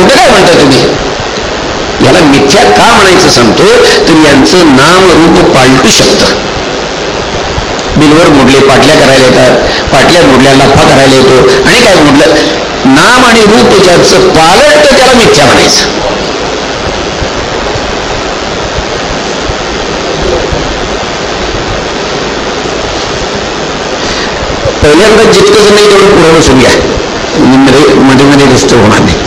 खोटं काय म्हणता तुम्ही? याला मिथ्या का म्हणायचं सांगतो? तर यांचं नाम रूप पालटू शकतं. बिलवर मोडले पाटल्या करायला येतात. पाटल्या मोडल्या लफा करायला येतो. आणि काय मोडलं? नाम आणि रूप ज्याचं पालट त्याला मिथ्या म्हणायचं. पहिल्यांदा जितकं नाही तेवढं पुढे बसून घ्या. मध्ये मध्ये मध्ये होणार नाही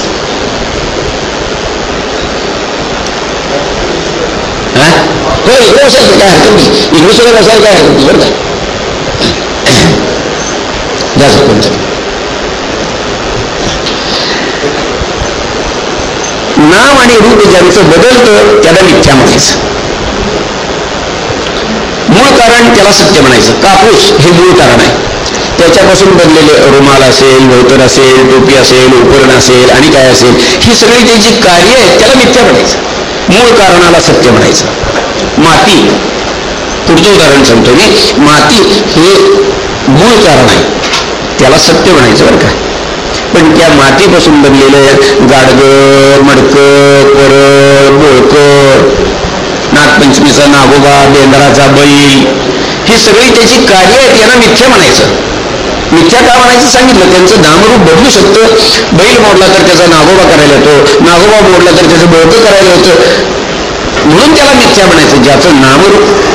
हा? हो इकडे बसायचं काय हरकत नाही इकडे सुद्धा बसायला काय हरकत नाही बरं का जास्त कोणतं नाम आणि रूप ज्यांचं बदलतं त्याला मिथ्या म्हणायचं मूळ कारण त्याला सत्य म्हणायचं कापूस हे मूळ कारण आहे त्याच्यापासून बनलेले रुमाल असेल धोतर असेल टोपी असेल उपकरण असेल आणि काय असेल ही सगळी जी जी कार्य आहेत त्याला मिथ्या म्हणायचं मूळ कारणाला सत्य म्हणायचं. माती पुढचं उदाहरण सांगतो मी. माती हे मूळ कारण आहे. त्याला सत्य म्हणायचं बरं का. पण त्या मातीपासून बनलेलं गाडगं मडकं परळ बोळकं नागपंचमीचा नागोबा बेंद्राचा बैल ही सगळी त्याची कार्य आहेत यांना मिथ्या म्हणायचं. मिथ्या का म्हणायचं सांगितलं? त्यांचं नामरूप बदलू शकतं. बैल मोडला तर त्याचा नागोबा करायला येतो. नागोबा मोडला तर त्याचं बळकं करायला होतं म्हणून त्याला मिथ्या म्हणायचं ज्याचं नामरूप.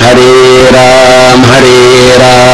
हरे राम हरे राम.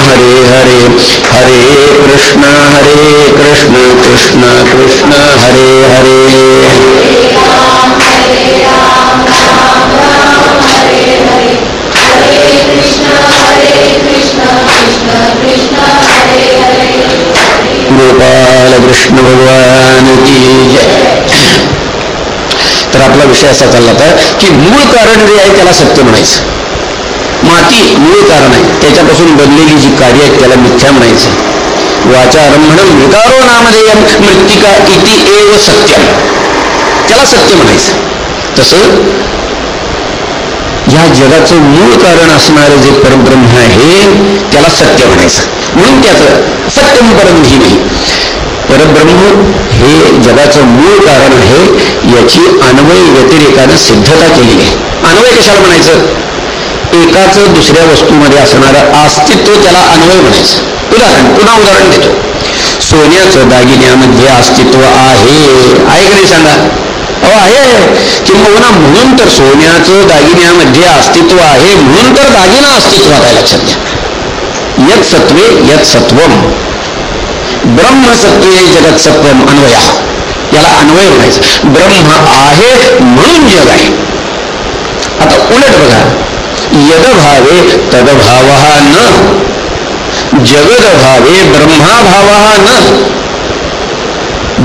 हरे हरे हरे कृष्ण हरे कृष्ण कृष्ण कृष्ण हरे हरे। गोपाल कृष्ण भगवान की जय। तर आपला विषय असा चालला होता की मूळ कारण जे आहे त्याला सत्य म्हणायचं. माती मूळ कारण आहे. त्याच्यापासून बनलेली जी कार्य आहेत त्याला मिथ्या म्हणायचं वाचारंभण विकारो नामधेय मृत्तिका इति एव सत्यम. त्याला सत्य म्हणायचं तसं या जगाचं मूळ कारण असणारं जे परब्रह्म आहे त्याला सत्य म्हणायचं म्हणून त्याचं सत्यम परम नाही. परब्रह्म हे जगाचं मूळ कारण आहे याची अन्वय व्यतिरेकानं सिद्धता केली आहे. अन्वय कशाला म्हणायचं? एकाच दुसऱ्या वस्तूमध्ये असणारं अस्तित्व त्याला अन्वय म्हणायचं. उदाहरण पुन्हा उदाहरण देतो. सोन्याचं दागिन्यामध्ये अस्तित्व आहे. आहे का नाही सांगा? अहो आहे. किंबहुना म्हणून तर सोन्याचं दागिन्यामध्ये अस्तित्व आहे म्हणून तर दागिना अस्तित्वात आहे लक्षात घ्या. यत सत्वे यत सत्वम ब्रह्मसत्वे जगत सत्वम अन्वया. याला अन्वय म्हणायचं. ब्रह्म आहे म्हणून जग आहे. आता उलट बघा. यदभावे तदभाव न। जगदभावे ब्रह्माभाव न।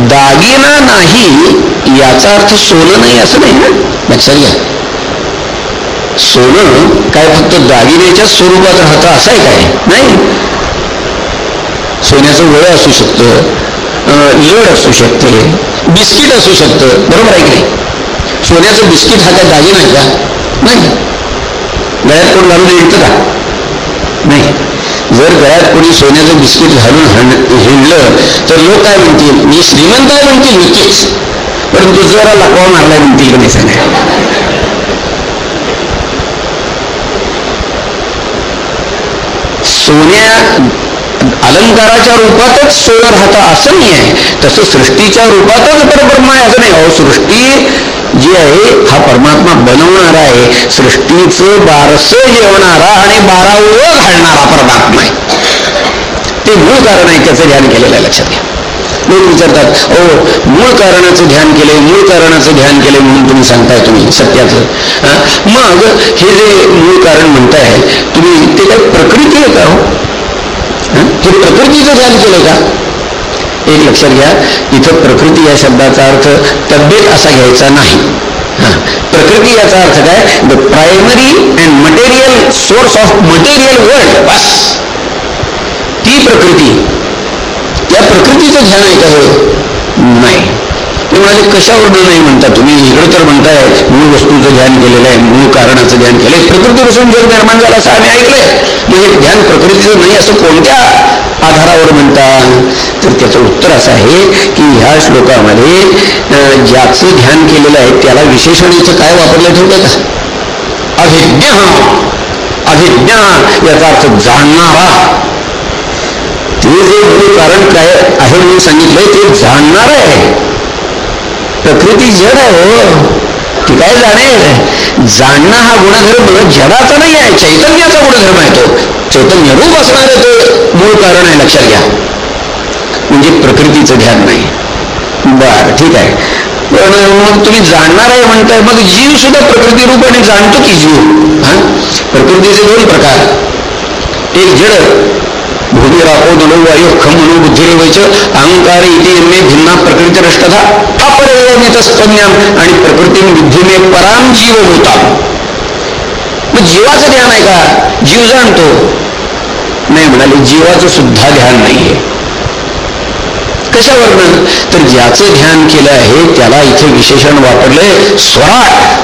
दागिना नाही याचा अर्थ सोनं नाही असं नाही ना? लक्षात घ्या. सोनं काय फक्त दागिन्याच्या स्वरूपात राहतं असं आहे काय? नाही? सोन्याचं वळ असू शकतं लड असू शकते बिस्किट असू शकतं बरोबर आहे की नाही? सोन्याचं बिस्किट हा काय दागिना आहे का? नाही. गळ्यात कोण घालून हिंडतं का? नाही. जर गळ्यात कोणी सोन्याचं बिस्किट घालून हिंडलं तर लोक काय म्हणतील? मी श्रीमंत आहे म्हणतील नक्कीच. परंतु जरा लकवा मारलाय म्हणतील का नाही सांगा? सोन्या अलंकाराच्या रूपातच सोलर हाता असं नाही आहे. तसं सृष्टीच्या रूपातच परब्रह्म आहे असं नाही. अहो सृष्टी जी आहे हा परमात्मा बनवणारा आहे. सृष्टीचं बारस जेवणारा आणि बारावं घालणारा परमात्मा आहे. ते मूळ कारण आहे त्याचं ध्यान केलेलं आहे. लक्षात घ्या. लोक विचारतात ओ मूळ कारणाचं ध्यान केलंय मूळ कारणाचं ध्यान केलंय म्हणून तुम्ही सांगताय तुम्ही सत्याचं. मग हे जे मूळ कारण म्हणताय तुम्ही ते काय प्रकृती आहे का हो? हे? प्रकृतीचं ध्यान केलं का? एक लक्षात घ्या इथं प्रकृती या शब्दाचा अर्थ तब्येत असा घ्यायचा नाही. प्रकृती याचा अर्थ काय? The primary and material source of material world बस. ती प्रकृती. त्या प्रकृतीचं ध्यान आहे का नाही. ते म्हणाले कशावरनं नाही? म्हणता तुम्ही. इकडं तर म्हणताय मूळ वस्तूचं ध्यान केलेलं आहे मूळ कारणाचं ध्यान केलंय. प्रकृती बसून जर निर्माण झालं असं आम्ही ऐकलंय. हे ध्यान प्रकृतीचं नाही असं कोणत्या आधारावर म्हणता? तर त्याचं उत्तर असं आहे की ह्या श्लोकामध्ये ज्याचं ध्यान केलेलं आहे त्याला विशेषणीचं काय वापरलं ठेवलं का? अभिज्ञ अभिज्ञ याचा अर्थ जाणणारा. ते जे मूळ कारण काय आहे म्हणून सांगितलंय ते जाणणार आहे. प्रकृती जड आहे हो. ती काय जाणे जाणणं हा गुणधर्म जडाचा नाही आहे चैतन्याचा गुणधर्म आहे तो. चैतन्य रूप असणार ते. मूळ कारण आहे लक्षात घ्या. म्हणजे प्रकृतीचं ध्यान नाही. बर ठीक आहे. पण मग तुम्ही जाणणार आहे म्हणताय मग जीव सुद्धा प्रकृती रूपाने जाणतो की जीव? हा? प्रकृतीचे दोन प्रकार. एक जड भूमी राखो दलो वायू खम म्हणून बुद्धिरेवायचं अहंकार इथे मे भिन्ना प्रकृती रष्टधा आणि प्रकृती बुद्धीने पराम जीव होता मग जीवाचं ध्यान आहे का? जीव जाणतो. नाही म्हणाले जीवाचं सुद्धा ध्यान नाहीये. कशावरनं? तर ज्याचं ध्यान केलं आहे त्याला इथे विशेषण वापरले स्वराट.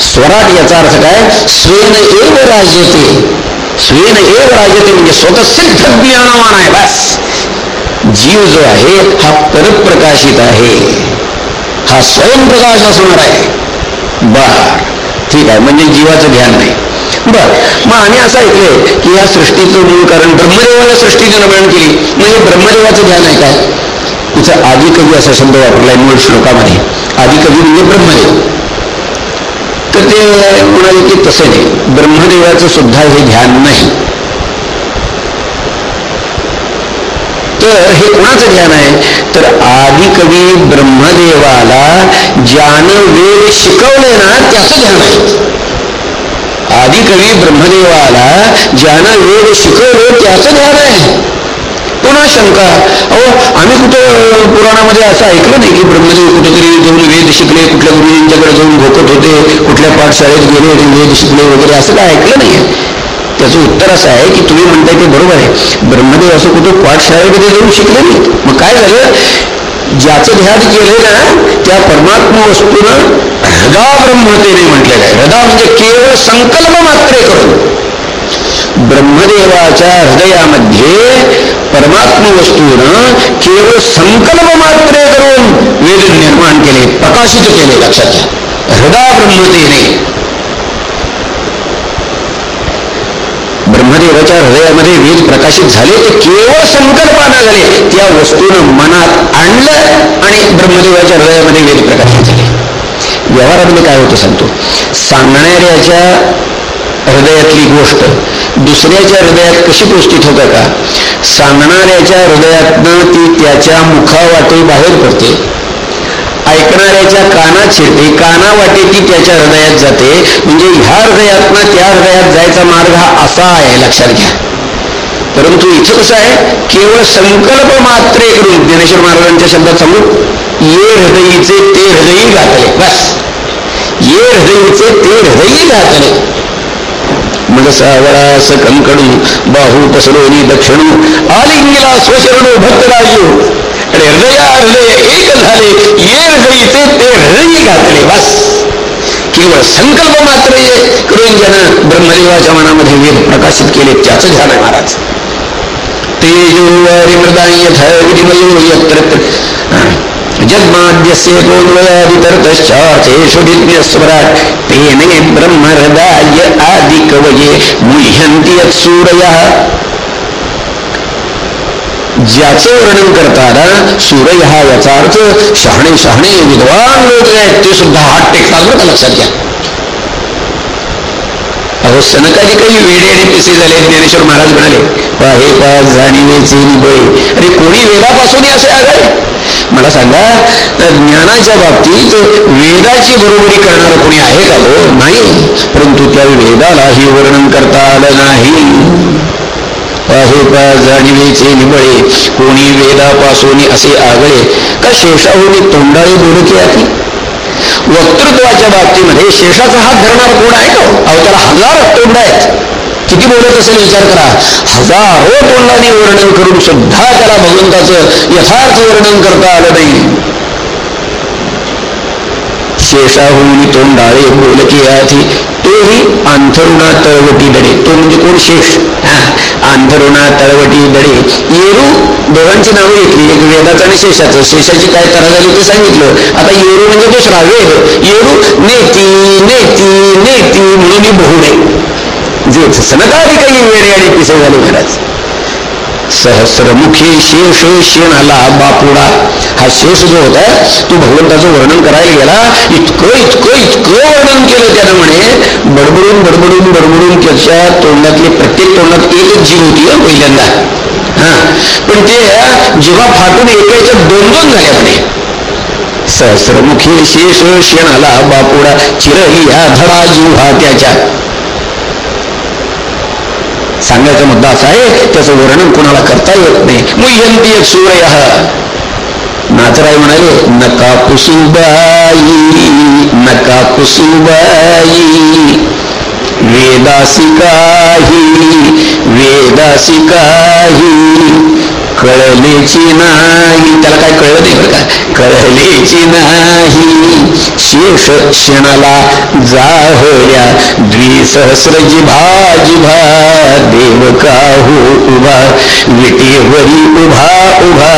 स्वराट याचा अर्थ काय? स्वेन एव राजते. स्वेन एव राजते म्हणजे स्वतः सिद्ध ज्ञानवान आहे बस. जीव जो आहे हा परप्रकाशित आहे. हा स्वयंप्रकाश असणार आहे. बर ठीक आहे म्हणजे जीवाचं ध्यान नाही. बर मग आम्ही असं ऐकलंय की या सृष्टीचं मूळ कारण ब्रह्मदेवाला सृष्टीची निर्माण केली. म्हणजे ब्रह्मदेवाचं ध्यान आहे काय तिचा आधी कवी असा शब्द वापरलाय मूळ श्लोकामध्ये. आधी कवी म्हणजे ब्रह्मदेव. तर ते म्हणाले की तसं नाही. ब्रह्मदेवाचं सुद्धा हे ध्यान नाही. तर हे कोणाचं ध्यान आहे? तर आधी कवी ब्रह्मदेवाला ज्यानं वेद शिकवले ना त्याचं ध्यान आहे. आधी कवी ब्रह्मदेवाला ज्यानं वेद शिकवले त्याचं ध्यान आहे. पुन्हा शंका? अहो आम्ही कुठं पुराणामध्ये असं ऐकलं नाही की ब्रह्मदेव कुठेतरी जाऊन वेद शिकले कुठल्या गुरुजींच्याकडे जाऊन भोकत होते कुठल्या पाठशाळेत गेले होते वेद शिकले वगैरे असं काय ऐकलं नाहीये? त्याचं उत्तर असं आहे की तुम्ही म्हणताय ते बरोबर आहे. ब्रह्मदेव असं कुठं पाठशाळेमध्ये जाऊन शिकले नाही मग काय झालं? ज्याचं ध्यान केलं ना त्या परमात्मा वस्तूनं हृदा ब्रह्मतेने म्हटलेलं आहे. हृदा म्हणजे केवळ संकल्प मात्र करून. ब्रह्मदेवाच्या हृदयामध्ये परमात्म वस्तूनं केवळ संकल्प मात्रे करून वेद निर्माण केले प्रकाशित केले लक्षात घ्या. हृदा ब्रह्मतेने ब्रह्मदेवाच्या हृदयामध्ये वेद प्रकाशित झाले ते केवळ संकल्पानं झाले. त्या वस्तूनं मनात आणलं आणि ब्रह्मदेवाच्या हृदयामध्ये वेद प्रकाशित झाले. व्यवहारामध्ये काय होतं सांगतो? सांगणाऱ्याच्या हृदयातली गोष्ट दुसऱ्याच्या हृदयात कशी पोचती होतं का? सांगणाऱ्याच्या हृदयातनं ती त्याच्या मुखावाटे बाहेर पडते. ऐकणाऱ्याच्या कानात शिरते. काना वाटे ती त्याच्या हृदयात जाते. म्हणजे ह्या हृदयातनं त्या हृदयात जायचा मार्ग हा असा आहे लक्षात घ्या. परंतु इथं कसं आहे? केवळ संकल्प मात्र करून ज्ञानेश्वर महाराजांच्या शब्दात सांगू. ये हृदयीचे ते हृदयी घातले बस. ये हृदयीचे ते हृदयी घातले मग सावळास कंकडू बाहू पसरोनी दक्षिणू आलिंगीला स्वशरणू भक्त राजू आणि हृदया हृदय एक झाले ये हृदयीचे ते हृदयी घातले बस केवळ संकल्प मात्र करून ज्यानं ब्रह्मदेवाच्या मनामध्ये वेद प्रकाशित केले त्याच ध्यान महाराज तेजो मृदाय यथा विधिमयो यत्र जन्माद्यस्य कोन्वयादितरतश्चार्थेषु विज्ञस्वराट् तेने ब्रह्महृदाय आदिकवये मुह्यन्ति यत्सूरयः ज्याचं वर्णन करताना सूर्य हा याचा अर्थ शहाणे शहाणे विद्वान लोक आहेत ते सुद्धा हात टेकतात बरं का लक्षात घ्या। अहो सनकाजी काही वेडे आणि पिसे झाले ज्ञानेश्वर महाराज म्हणाले पाहे पा जाणीवेचे निबळे अरे कोणी वेदापासून असे आगाय मला सांगा ज्ञानाच्या बाबतीत वेदाची बरोबरी करणार कोणी आहे का हो? नाही. परंतु त्या वेदालाही वर्णन करता आलं नाही. पाहे जाणीवेचे निबळे कोणी वेदापासून असे आगळे का शेषाहून तोंडाळी बोलके आहे वक्तृत्वाच्या बाबतीमध्ये शेषाचा हात धरणार कोण आहे हो? का अवतार हजार तोंड आहेत. किती बोलत असेल विचार करा. हजारो तोंडाने वर्णन करून सुद्धा त्याला भगवंताचं यथार्थ वर्णन करता आलं नाही. शेषाहून तोंडाळे बोलके आधी तोही अंथरुणा तळवटी दडे. तो म्हणजे कोण? शेष. अंथरुणा तळवटी दडे. येरू दोघांची नावं घेतली. एक वेदाचं आणि शेषाचं. शेषाची काय तरा झाली ते सांगितलं. आता येरू म्हणजे दुसरा वेद येरू नेती नेती नेती म्हणून बहुडे जे सनकाधिक वेळे आणि पिसे झाले महाराज सहस्रमुखी शेष शेणाला बापुडा. हा शेष जो होता. तो भगवंताचं वर्णन करायला गेला. इतकं इतकं इतकं वर्णन केलं त्यानं म्हणे. बडबडून बडबडून बडबडून त्याच्या तोंडातली प्रत्येक तोंडात एकच जीव होती पहिल्यांदा. हा. पण ते जेव्हा फाटून एकाच्या दोन दोन झाल्या म्हणे. सहस्रमुखी शेष शेणाला बापुडा. चिरही हा धडा जीव हा त्याच्या. सांगायचा मुद्दा असा आहे त्याचं वर्णन कोणाला करता येत नाही. मुह्यंती एक सूर्य. नाचराय म्हणाले नका कुसुबाई नका कुसुबाई वेदासिकाही वेदासिकाही कळलेची नाही. त्याला काय कळलं नाही बरं का? कळलेची नाही. शेष क्षणाला जाहल्या द्विसहस्र जिभा जिभा देव काहू उभा विटेवरी उभा उभा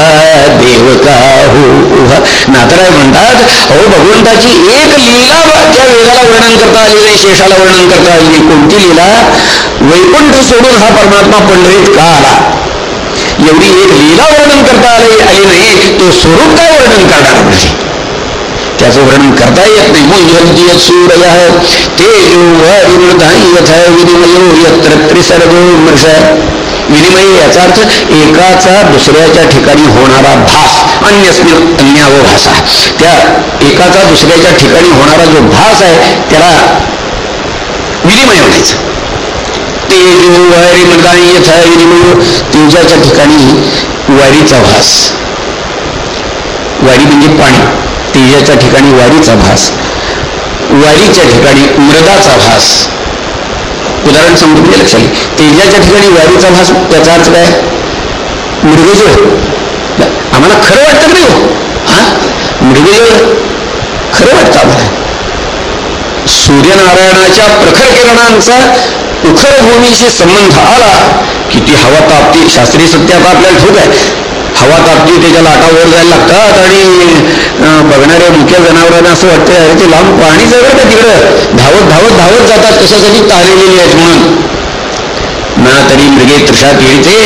देव काहू उभा. नातराय म्हणतात हो भगवंताची एक लीला त्या वेदाला वर्णन करता आली नाही शेषाला वर्णन करता आली कोणती लीला? वैकुंठ सोडून हा परमात्मा पंढरीत का आला? एवढी एक लीला वर्णन करता आले आली नाही तो स्वरूप काय वर्णन करणार म्हणजे त्याचं वर्णन करता येत नाही. मुह्यंती सूर्य तेजो यथा विनिमयो यत्र त्रिसर्गो मर्ष विनिमय याचा अर्थ एकाचा दुसऱ्याच्या ठिकाणी होणारा भास अन्यस्मिन अन्याव भासा. त्या एकाचा दुसऱ्याच्या ठिकाणी होणारा जो भास आहे त्याला विनिमय म्हणायचं. तेजो वारी म्हणताना यथा तेजाच्या ठिकाणी वारीचा भास. वारी म्हणजे पाणी. तेजाच्या ठिकाणी वारीचा भास. वारीच्या ठिकाणी मृदाचा भास. उदाहरण सांगतो म्हणजे लक्षात तेजाच्या ठिकाणी वारीचा भास त्याचा अर्थ काय? मृगजळ आम्हाला खरं वाटतं नाही हो? हा? मृगजळ खरं वाटतं आम्हाला. सूर्यनारायणाच्या प्रखर किरणांचा उखर भूमीशी संबंध आला की ती हवा तापती. शास्त्रीय सत्य आता आपल्याला ठोक आहे. हवा तापती त्याच्या लाटावर जायला लागतात आणि बघणाऱ्या मुख्य जनावरांना असं वाटतं अरे ते लांब पाणी जवळ का तिकडं. धावत धावत धावत जातात कशासाठी तारेलेली आहेत म्हणून. ना तरी मृगे तृषा येते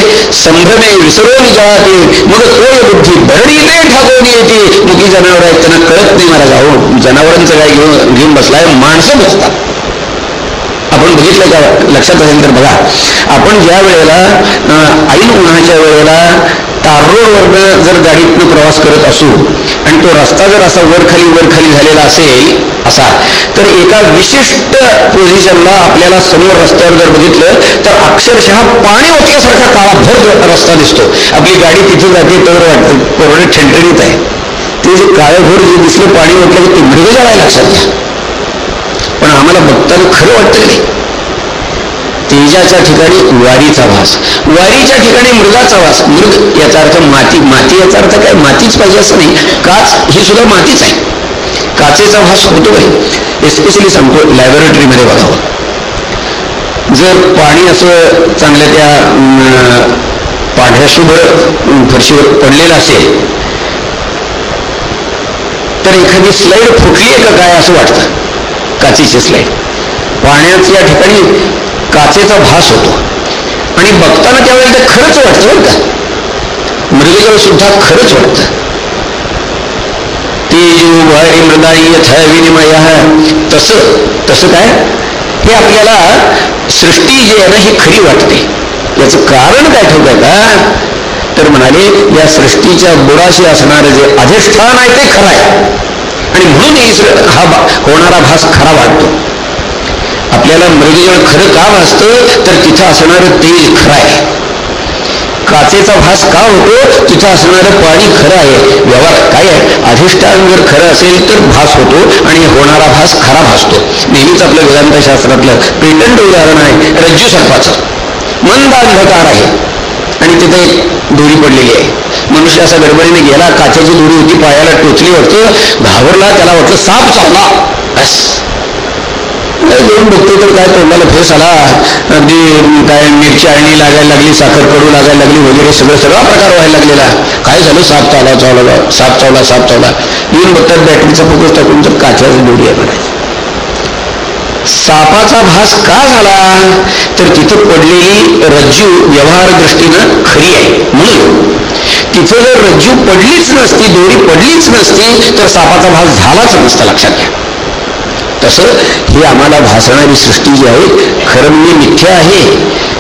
संभ्रमे विसरून जाते. मग तोय बुद्धी भरडीने ठाकून येते. मुखी जनावर आहेत त्यांना कळत नाही मला अहो जनावरांचं काय घेऊन घेऊन बसलाय? माणसं बसतात. आपण बघितलं का? लक्षात असेल तर बघा. आपण ज्या वेळेला ऐन उन्हाच्या वेळेला तार रोडवरनं जर गाडीतनं प्रवास करत असू आणि तो रस्ता जर असा वरखाली वरखाली झालेला असेल असा तर एका विशिष्ट पोझिशनला आपल्याला समोर रस्त्यावर जर बघितलं तर अक्षरशः पाणी ओतल्यासारखा काळाभर रस्ता दिसतो. आपली गाडी तिथे जाते तर वाटतं कोरडे ठणठणीत आहे. ते जे काळभर जे दिसलं पाणी ओतलं ते मृगजळ आहे लक्षात घ्या पण आम्हाला बघताना खरं वाटतं नाही. तेजाच्या ठिकाणी वारीचा वास. वारीच्या ठिकाणी मृगाचा वास. मृग याचा अर्थ माती. माती याचा अर्थ काय? मातीच पाहिजे असं नाही. काच ही सुद्धा मातीच आहे. काचेचा वास होतो काय एस्पेशली सांगतो लॅबोरेटरीमध्ये बघावं. जर पाणी असं चांगल्या त्या पांढऱ्या शुभ्र फरशीवर पडलेलं असेल तर एखादी स्लाईड फुटली आहे का काय असं वाटतं? काचेची स्लाईड पाण्याच्या ठिकाणी काचेचा भास होतो. आणि बघताना त्यावेळेला ते खरंच वाटतं बरं का. मृगजळ सुद्धा खरंच वाटतं. तेजो भारी मृदाई यथा विनिमय. तसं तसं काय? हे आपल्याला सृष्टी जी आहे ना ही खरी वाटते. याचं कारण काय ठेवत का? तर म्हणाले या सृष्टीच्या बुडाशी असणारं जे अधिष्ठान आहे ते खरं आहे. आणि म्हणून हा होणारा भास खरा वाटतो. आपल्याला मृगजळ खरं का भासतं? तर तिथं असणारं तेज खरं आहे. काचेचा भास का होतो? तिथं असणारं पाणी खरं आहे. व्यवहार काय आहे? अधिष्ठान जर खरं असेल तर भास होतो आणि होणारा भास खरा भासतो. नेहमीच आपलं वेदांतशास्त्रातलं पेटंट उदाहरण आहे रज्जू सर्पाचं. मंद अंधकार आहे. आणि तिथे दोरी पडलेली आहे. मनुष्य असा गडबडीने गेला काचेची दोरी होती पायाला टोचली वाटतं घाबरला त्याला वाटलं साप चावला. बस. दोन बघतो तर काय तोंडाला फेस आला. अगदी काय मिरची आळणी लागायला लागली साखर कडू लागायला लागली वगैरे सगळं सगळा प्रकार व्हायला लागलेला. काय झालं? साप चावला चावला साप चावला साप चावला. येऊन बघतात बॅटरीचा फोकस टाकून तर काच्याची दोरी आहे सापाचा भास का झाला? तर तिथं पडलेली रज्जू व्यवहार दृष्टीनं खरी आहे. म्हणून तिथं जर रज्जू पडलीच नसती दोरी पडलीच नसती तर सापाचा भास झालाच नसता लक्षात घ्या. तसं ही आम्हाला भासणारी सृष्टी जी आहे खरं म्हणजे मिथ्या आहे.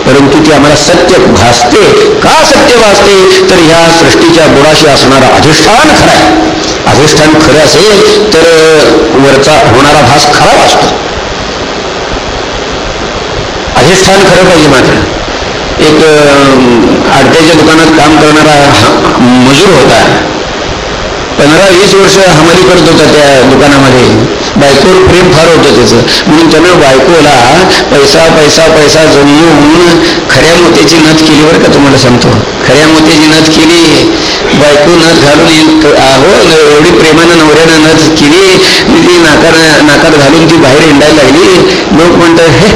परंतु ती आम्हाला सत्य भासते. का सत्य भासते? तर ह्या सृष्टीच्या बुडाशी असणारा अधिष्ठान खरं आहे. अधिष्ठान खरं असेल तर वरचा होणारा भास खरा भासतो अधिष्ठान खरं पाहिजे मात्र. एक आडत्याच्या दुकानात काम करणारा मजूर होता. पंधरा वीस वर्ष हमाली करत होता त्या दुकानामध्ये. बायकोवर प्रेम फार होतं त्याचं. म्हणून त्यानं बायकोला पैसा पैसा पैसा जमवून खऱ्या मोत्याची नथ केली बरं का तुम्हाला सांगतो. खऱ्या मोत्याची नथ केली. बायको नथ घालून हो एवढी प्रेमानं नवऱ्यानं नथ केली. ती नाकार नाकार घालून ती बाहेर हिंडायला लागली. लोक म्हणतात हे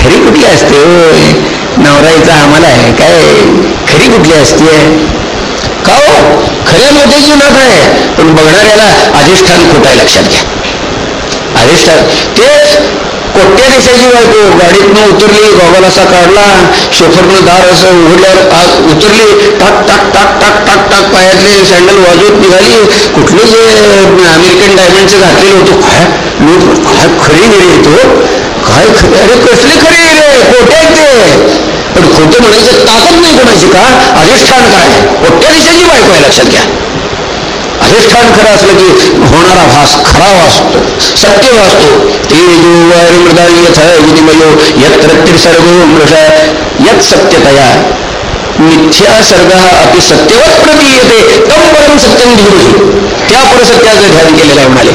खरी कुठली असते हो नवराईचा आम्हाला आहे. काय खरी कुठली असते का हो? खऱ्या मोठ्याची नाथ आहे. पण बघणाऱ्याला अधिष्ठान खोटाय लक्षात घ्या. अधिष्ठान तेच कोट्या देशाची बायको गाडीतनं उतरली गॉगल असा काढला शोफरनं दार असं उघडल्यावर उतरली टाक टाक टाक टाक टाक टाक पायातले सँडल वाजवत निघाली. कुठले जे अमेरिकन डायमंडचे घातलेले होतो काय? लोक काय खरी गेले येतो हो? काय खरे? अरे कसले खरे रे कोट्या ते. पण खोटं म्हणायचं ताकद नाही कोणाची का? अधिष्ठान काय? कोट्या दिवसाची बायको आहे लक्षात घ्या. अधिष्ठान खरं असलं की होणारा भास खरा वाचतो सत्य वाचतो तेजो मृदानी यथ विनिमयो यत्र त्रिसर्गो मृष यत सत्यतया मिथ्या सर्ग हा अति सत्यवत प्रतीयते तम परम सत्यम धीरुही त्या परसत्याचं ध्यान केलेलं आहे म्हणाले.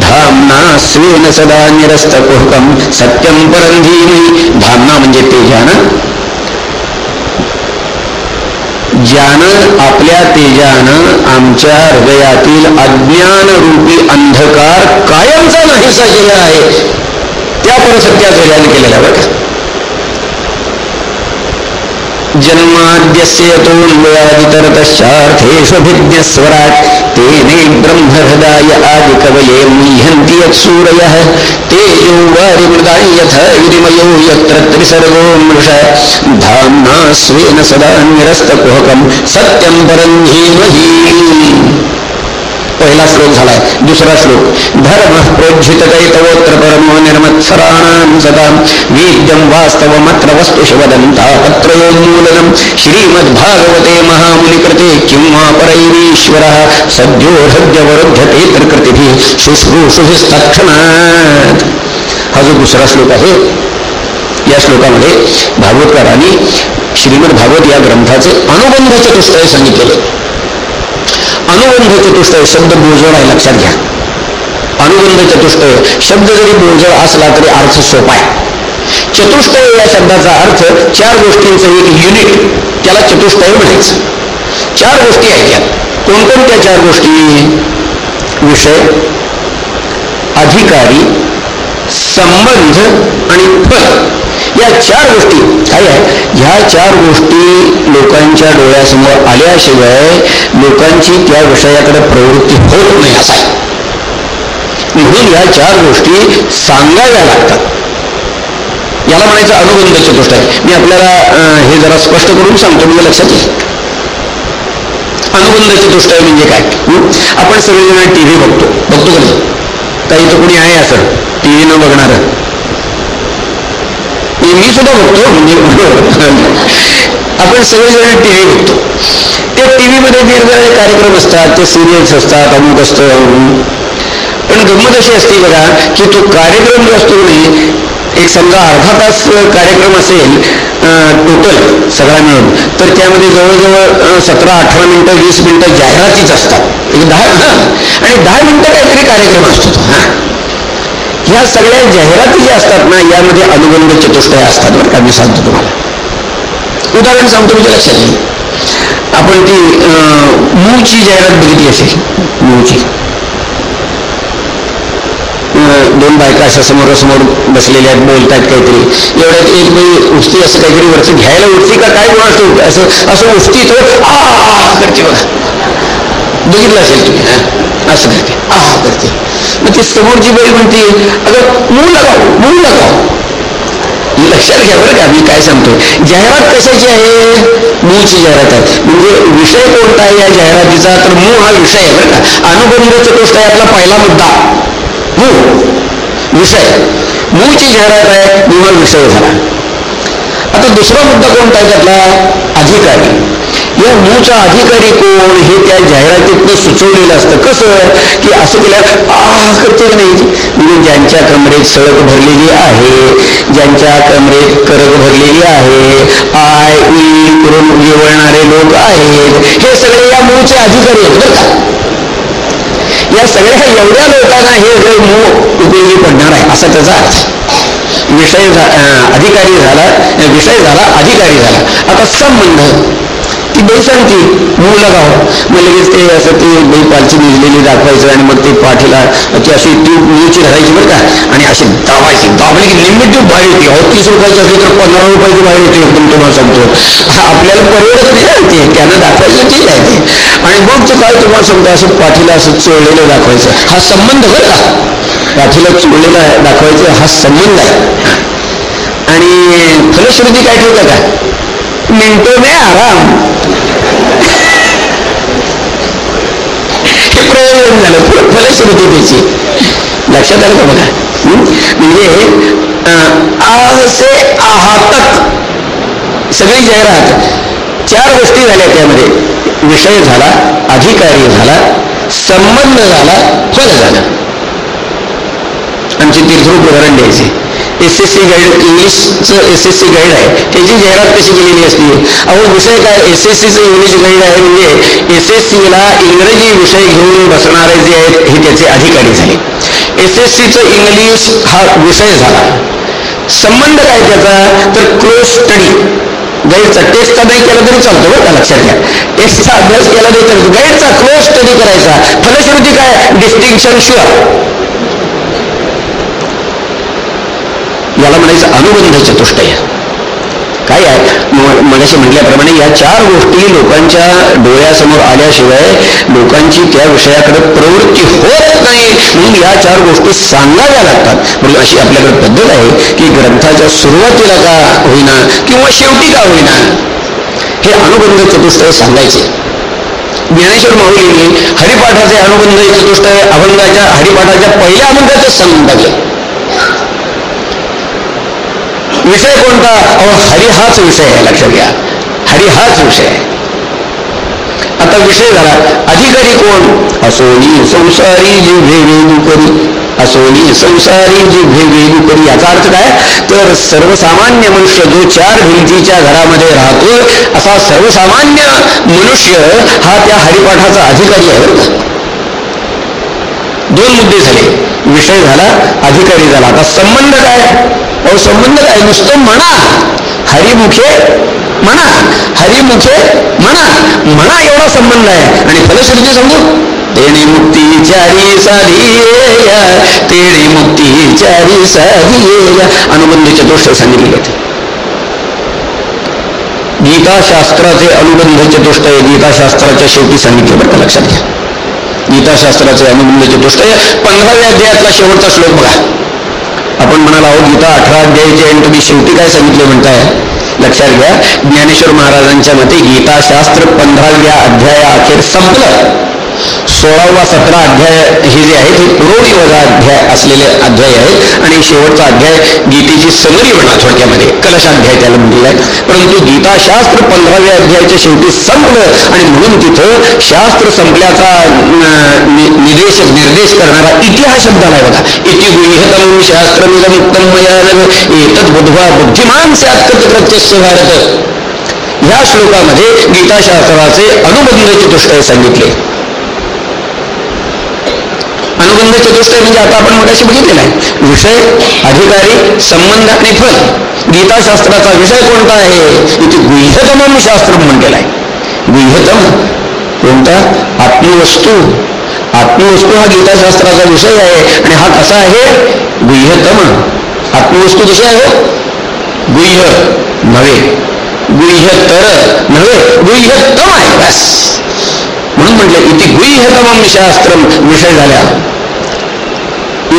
धामना स्वेन सदा निरस्त कुहकम सत्यम परंधीनी धामना म्हणजे तेजानं ज्यानं आपल्या तेजानं आमच्या हृदयातील अज्ञान रूपी अंधकार कायमचा नाहीसा केला आहे. त्या परसत्याचं ध्यान केलेल्या बघा जन्माद्यस्य तोन्वयादितरतश्चार्थेष्वभिज्ञस्वराट् तेने ब्रह्महृदाय आदिकवये मुह्यन्ति यत्सूरयः तेजो वारिमृदाय यथ विनिमयो यत्र त्रिसर्गो मृष। धाम्ना स्वेन सदा निरस्तकुहकम् सत्यं परम् धीमहि पहिला श्लोक झालाय दुसरा श्लोक धर्म प्रोज्झित दैतवोत्र परमो निर्मत्सराणाम सदा वेद्यं वास्तवमत्र वस्तु शिवदन्ता पत्रयोन्मूलनं श्रीमद्भागवते महामुनिकृते किं वा परैरीश्वरः सद्यो हृद्यवरुध्यते त्रिकृतिभिः शुश्रूषुभिस्तक्षणात् हा जो दुसरा श्लोक आहे. या श्लोकामध्ये भागवतकारांनी श्रीमद भागवत या ग्रंथाचे अनुबंध चतुष्टय सांगितलेले. अनुबंध चतुष्टय शब्द बोजळ आहे लक्षात घ्या. अनुबंध चतुष्टय शब्द जरी बोजळ असला तरी अर्थ सोपा आहे चतुष्टय या शब्दाचा अर्थ चार गोष्टींचं एक युनिट त्याला चतुष्टय म्हणायचं. चार गोष्टी आहेत यात. कोणकोणत्या चार गोष्टी? विषय अधिकारी संबंध आणि फल या चार गोष्टी काय आहे. ह्या चार गोष्टी लोकांच्या डोळ्यासमोर आल्याशिवाय लोकांची त्या विषयाकडे प्रवृत्ती होत नाही असा म्हणून ह्या चार गोष्टी सांगाव्या लागतात. याला म्हणायचं अनुबंध चतुष्ट आहे. मी आपल्याला हे जरा स्पष्ट करून सांगतो म्हणजे लक्षात येईल. अनुबंध चतुष्ट आहे म्हणजे काय? आपण सगळेजण टी व्ही बघतो बघतो कधी काही तर कोणी आहे असं? टी व्ही न बघणारं. मी सुद्धा बघतो. म्हणजे आपण सगळेजण टी व्ही बघतो. त्या टी व्हीमध्ये वेगवेगळे कार्यक्रम असतात ते सिरियल्स असतात अमुक असतं पण गंमत अशी असते बघा की तो कार्यक्रम जो असतो नाही एक समजा अर्धा तास कार्यक्रम असेल टोटल सगळा मिळून तर त्यामध्ये जवळजवळ सतरा अठरा मिनिटं वीस मिनिटं जाहिरातीच असतात. एक दहा आणि दहा मिनिटं काहीतरी कार्यक्रम असतो हा. ह्या सगळ्या जाहिराती ज्या असतात ना यामध्ये अनुबंध चतुष्टय असतात बरं का? मी सांगतो तुम्हाला. उदाहरण सांगतो म्हणजे लक्षात येईल. आपण ती मूची जाहिरात बघितली असेल. मूची दोन बायका अशा समोरासमोर बसलेल्या आहेत बोलतात काहीतरी. एवढ्यात एक बाई उठती असं काहीतरी वरती घ्यायला उठती का? काय कोण असं असं उठती तो आ करते बघा. बघितलं असेल तुम्ही असं करते. आहा करते. मग ती समोरची बाई म्हणते अगं मूळ लगाव मूळ लगाव लक्षात घ्या बरं का मी काय सांगतो. जाहिरात कशाची आहे? मूळची जाहिरात आहे. म्हणजे विषय कोणता आहे या जाहिरातीचा? तर मूळ हा विषय आहे बरं का. अनुबंध चतुष्ट आहे आपला पहिला मुद्दा. मूळ. विषय. मूळची जाहिरात आहे मूळ विषय झाला. आता दुसरा मुद्दा कोणता आहे त्यातला? अधिकारी. या मूळचा अधिकारी कोण हे त्या जाहिरातीतनं सुचवलेलं असतं. कसं? की असं केलं आह करते नाही. म्हणजे ज्यांच्या कमरेत सळक भरलेली आहे ज्यांच्या कमरेत करक भरलेली आहे आय ई करून जेवणारे लोक आहेत हे सगळे या मूळचे अधिकारी आहेत बरं का? या सगळ्या एवढ्या लोकांना हे जर मूळ उपयोगी पडणार आहे असा त्याचा अर्थ. विषय अधिकारी झाला विषय झाला अधिकारी झाला. आता संबंध. ती बाई सांगते मूळ गाव मग लगेच ते असं ते बाई पालची निजलेली दाखवायचं आणि मग ते पाठीला ती अशी ट्यूब मुळची राहायची बरं का. आणि अशी दाबायची दाबली की निम्मी ट्यूब बाहेर येते. अहो तीस रुपयाची असली तर पंधरा रुपयाची बाहेर येते एकदम तुम्हाला सांगतो. आपल्याला परवडत नाही ते. त्यांना दाखवायचं ठीक आहे ते. आणि मग तो काय तुम्हाला सांगतो असं पाठीला असं चोळलेलं दाखवायचं. हा संबंध बरं का. पाठीला चोळलेला दाखवायचं हा संबंध आहे. आणि फलश्रुती काय ठेवता का? मिनटो में आराम हे प्रयोजन झालं फलश्रुती त्याची लक्षात आलं का बघा म्हणजे असे आहातक सगळी जाहिरात चार गोष्टी झाल्या त्यामध्ये विषय झाला अधिकारी झाला संबंध झाला फल झाला आमची तीर्थरूप उदाहरण द्यायचे एस एस सी गाईड इंग्लिशचं एस एस सी गाईड आहे. त्याची जाहिरात कशी केलेली असते? अहो विषय काय? एस एस सीचं इंग्लिश गाईड आहे म्हणजे एस एस सीला इंग्रजी विषय घेऊन बसणारे जे आहेत हे त्याचे अधिकारी झाले. एस एस सीचं इंग्लिश हा विषय झाला. संबंध काय त्याचा? तर क्लोज स्टडी गाईडचा टेस्टचा नाही केला तरी चालतो बरं का लक्षात घ्या. टेस्टचा अभ्यास केला तरी चालतो. गाईडचा क्लोज स्टडी करायचा. फलश्रुती काय? डिस्टिंक्शन शुअर याला म्हणायचं अनुबंध चतुष्टय काय आहे? मनाशी म्हटल्याप्रमाणे या चार गोष्टी लोकांच्या डोळ्यासमोर आल्याशिवाय लोकांची त्या विषयाकडे प्रवृत्ती होत नाही. म्हणून या चार गोष्टी सांगाव्या लागतात. म्हणजे अशी आपल्याकडे पद्धत आहे की ग्रंथाच्या सुरुवातीला का होईना किंवा शेवटी का होईना? हे अनुबंध चतुष्टय सांगायचे. ज्ञानेश्वर माऊलींनी हरिपाठाचे अनुबंध चतुष्टय अभंगाच्या हरिपाठाच्या पहिल्या अभंगाचे संबंध विषय कोणता? अहो हरी हाच विषय आहे लक्षात घ्या. हरी हाच विषय आहे. आता विषय झाला अधिकारी कोण? असोनी संसारी जी करी असोनी संसारी जिव्हे वेगळी करी याचा अर्थ काय? तर सर्वसामान्य मनुष्य जो चार भिंतीच्या घरामध्ये राहतो असा सर्वसामान्य मनुष्य हा त्या हरिपाठाचा अधिकारी आहे दोन मुद्दे झाले. विषय झाला अधिकारी झाला. आता संबंध काय? अहो संबंध काय? नुसतं म्हणा. हरिमुखे म्हणा. हरिमुखे म्हणा. म्हणा एवढा संबंध आहे. आणि फलश्रुती सांगू? तेणे मुक्ती चारी साधिया तेणे मुक्ती चारी साधिया अनुबंध चतुष्ट सांगितले गीताशास्त्राचे अनुबंध चतुष्ट गीताशास्त्राच्या शेवटी सांगितले बरं का? लक्षात घ्या. गीताशास्त्राचे अनुबंध चतुष्टय पंधराव्या अध्यायातला शेवटचा श्लोक बघा. आपण म्हणाला आहोत गीता अठरा अध्यायाचे आणि तुम्ही शेवटी काय सांगितले म्हणताय? लक्षात घ्या. ज्ञानेश्वर महाराजांच्या मते गीताशास्त्र पंधराव्या अध्याया अखेर संपलं. सोळावा सतरा अध्याय हे जे आहे ते पुरवणी वजा अध्याय असलेले अध्याय आहेत. आणि शेवटचा अध्याय गीतेची समरी म्हणा थोडक्यामध्ये. कलशाध्याय त्याला म्हटलेला आहे. परंतु गीताशास्त्र पंधराव्या अध्यायाच्या शेवटी संपलं. आणि म्हणून तिथं शास्त्र संपल्याचा निदेश निर्देश करणारा इतिहास शब्द आलाय बघा. इति गुह्यतम शास्त्र निलमुक्तम एतद बुधवा बुद्धिमान सत्कृत प्रत्यक्ष भारत? ह्या श्लोकामध्ये गीताशास्त्राचे अनुबंध चतुष्टय सांगितले. अनुबंध चतुष्टय म्हणजे आता आपण मगाशी बघितलेला आहे. विषय अधिकारी संबंध आणि फल. गीताशास्त्राचा विषय कोणता आहे? इथे गुह्यतम शास्त्र म्हटलेला आहे गुह्यतम कोणता? आत्मवस्तू. आत्मवस्तू हा गीताशास्त्राचा विषय आहे. आणि हा कसा आहे? गुह्यतम. आत्मवस्तू कशी आहे हो? गुह्य नव्हे. गुह्यतर नव्हे. गुह्यतम आहे. बस. म्हणून म्हटलं इथे गुह्यतम शास्त्र विषय झाल्या.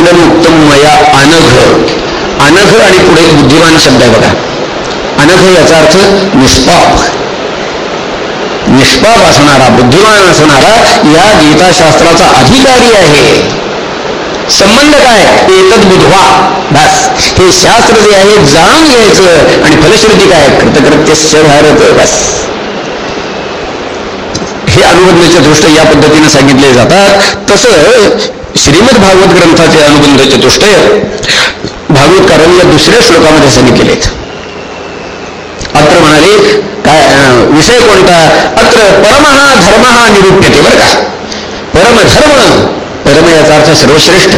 उत्तम मया अनघ. अनघ आणि पुढे बुद्धिमान शब्द आहे बघा. अनघ याचा अर्थ निष्पाप. निष्पाप असणारा बुद्धिमान असणारा या गीताशास्त्राचा अधिकारी आहे. संबंध काय? एकच बुधवा बस. हे शास्त्र जे आहे जाणून घ्यायचं आणि फलश्रुती काय? कृतकृत्य भारत. बस. हे अनुबंधाचे दृष्ट या पद्धतीने सांगितले जातात. तसं श्रीमद भागवत ग्रंथाचे अनुबंध चतुष्टय भागवतकारांनी या दुसऱ्या श्लोकामध्ये सांगितलेले केलेत. अत्र म्हणाले काय विषय कोणता? अत्र परमहा धर्म निरूप्यते बरं का? परमधर्म परम याचा अर्थ सर्वश्रेष्ठ.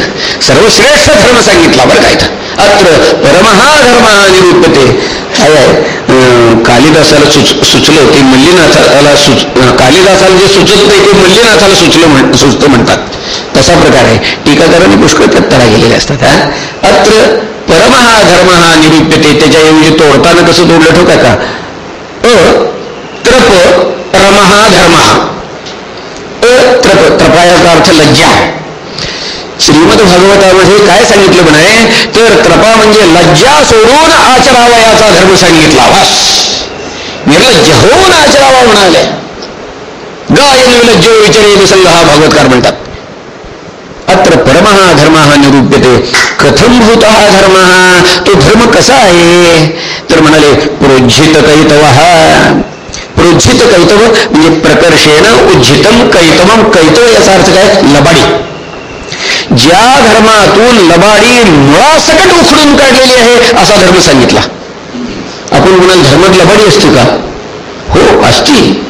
सर्वश्रेष्ठ धर्म सांगितला बरं का इथं? अत्र परमहा धर्म निरूप्यते. काय कालिदासाला सुच सुचलं ते मल्लीनाथाला सुच कालिदासाला जे सुचत नाही ते मल्लीनाथाला सुचलं म्हण सुचतं म्हणतात. तसा प्रकार आहे. टीकाकारांनी पुष्कळ प्रत्तरा गेलेले असतात हा? अत्र परम हा धर्म हा निरूप्यते त्याच्याऐवजी तोडताना कसं तोडलं ठोका का? अ त्रप रमहा धर्म अत्रप त्रपायाचा अर्थ लज्जा. श्रीमद भागवतामध्ये काय सांगितलं म्हणे? तर त्रपा म्हणजे लज्जा सोडून आचरावा याचा धर्म सांगितला. वास. निर्लज्ज होऊन आचरावा म्हणाले. गायन विलज्ज विचारे संघ हा भागवतकार म्हणतात. अत्र परमहा धर्म निरूप्यते। कथम भूत हा धर्म? तो धर्म कसा आहे? तर म्हणाले प्रोज्जित कैतव। हा प्रोज्जित कैतव म्हणजे प्रकर्षेण उज्जितम कैतवम कैतव याचा अर्थ काय? लबाडी. ज्या धर्मातून लबाडी मुळासकट उखडून काढलेली आहे असा धर्म सांगितला. आपण म्हणाल धर्मात लबाडी असते का? हो असती.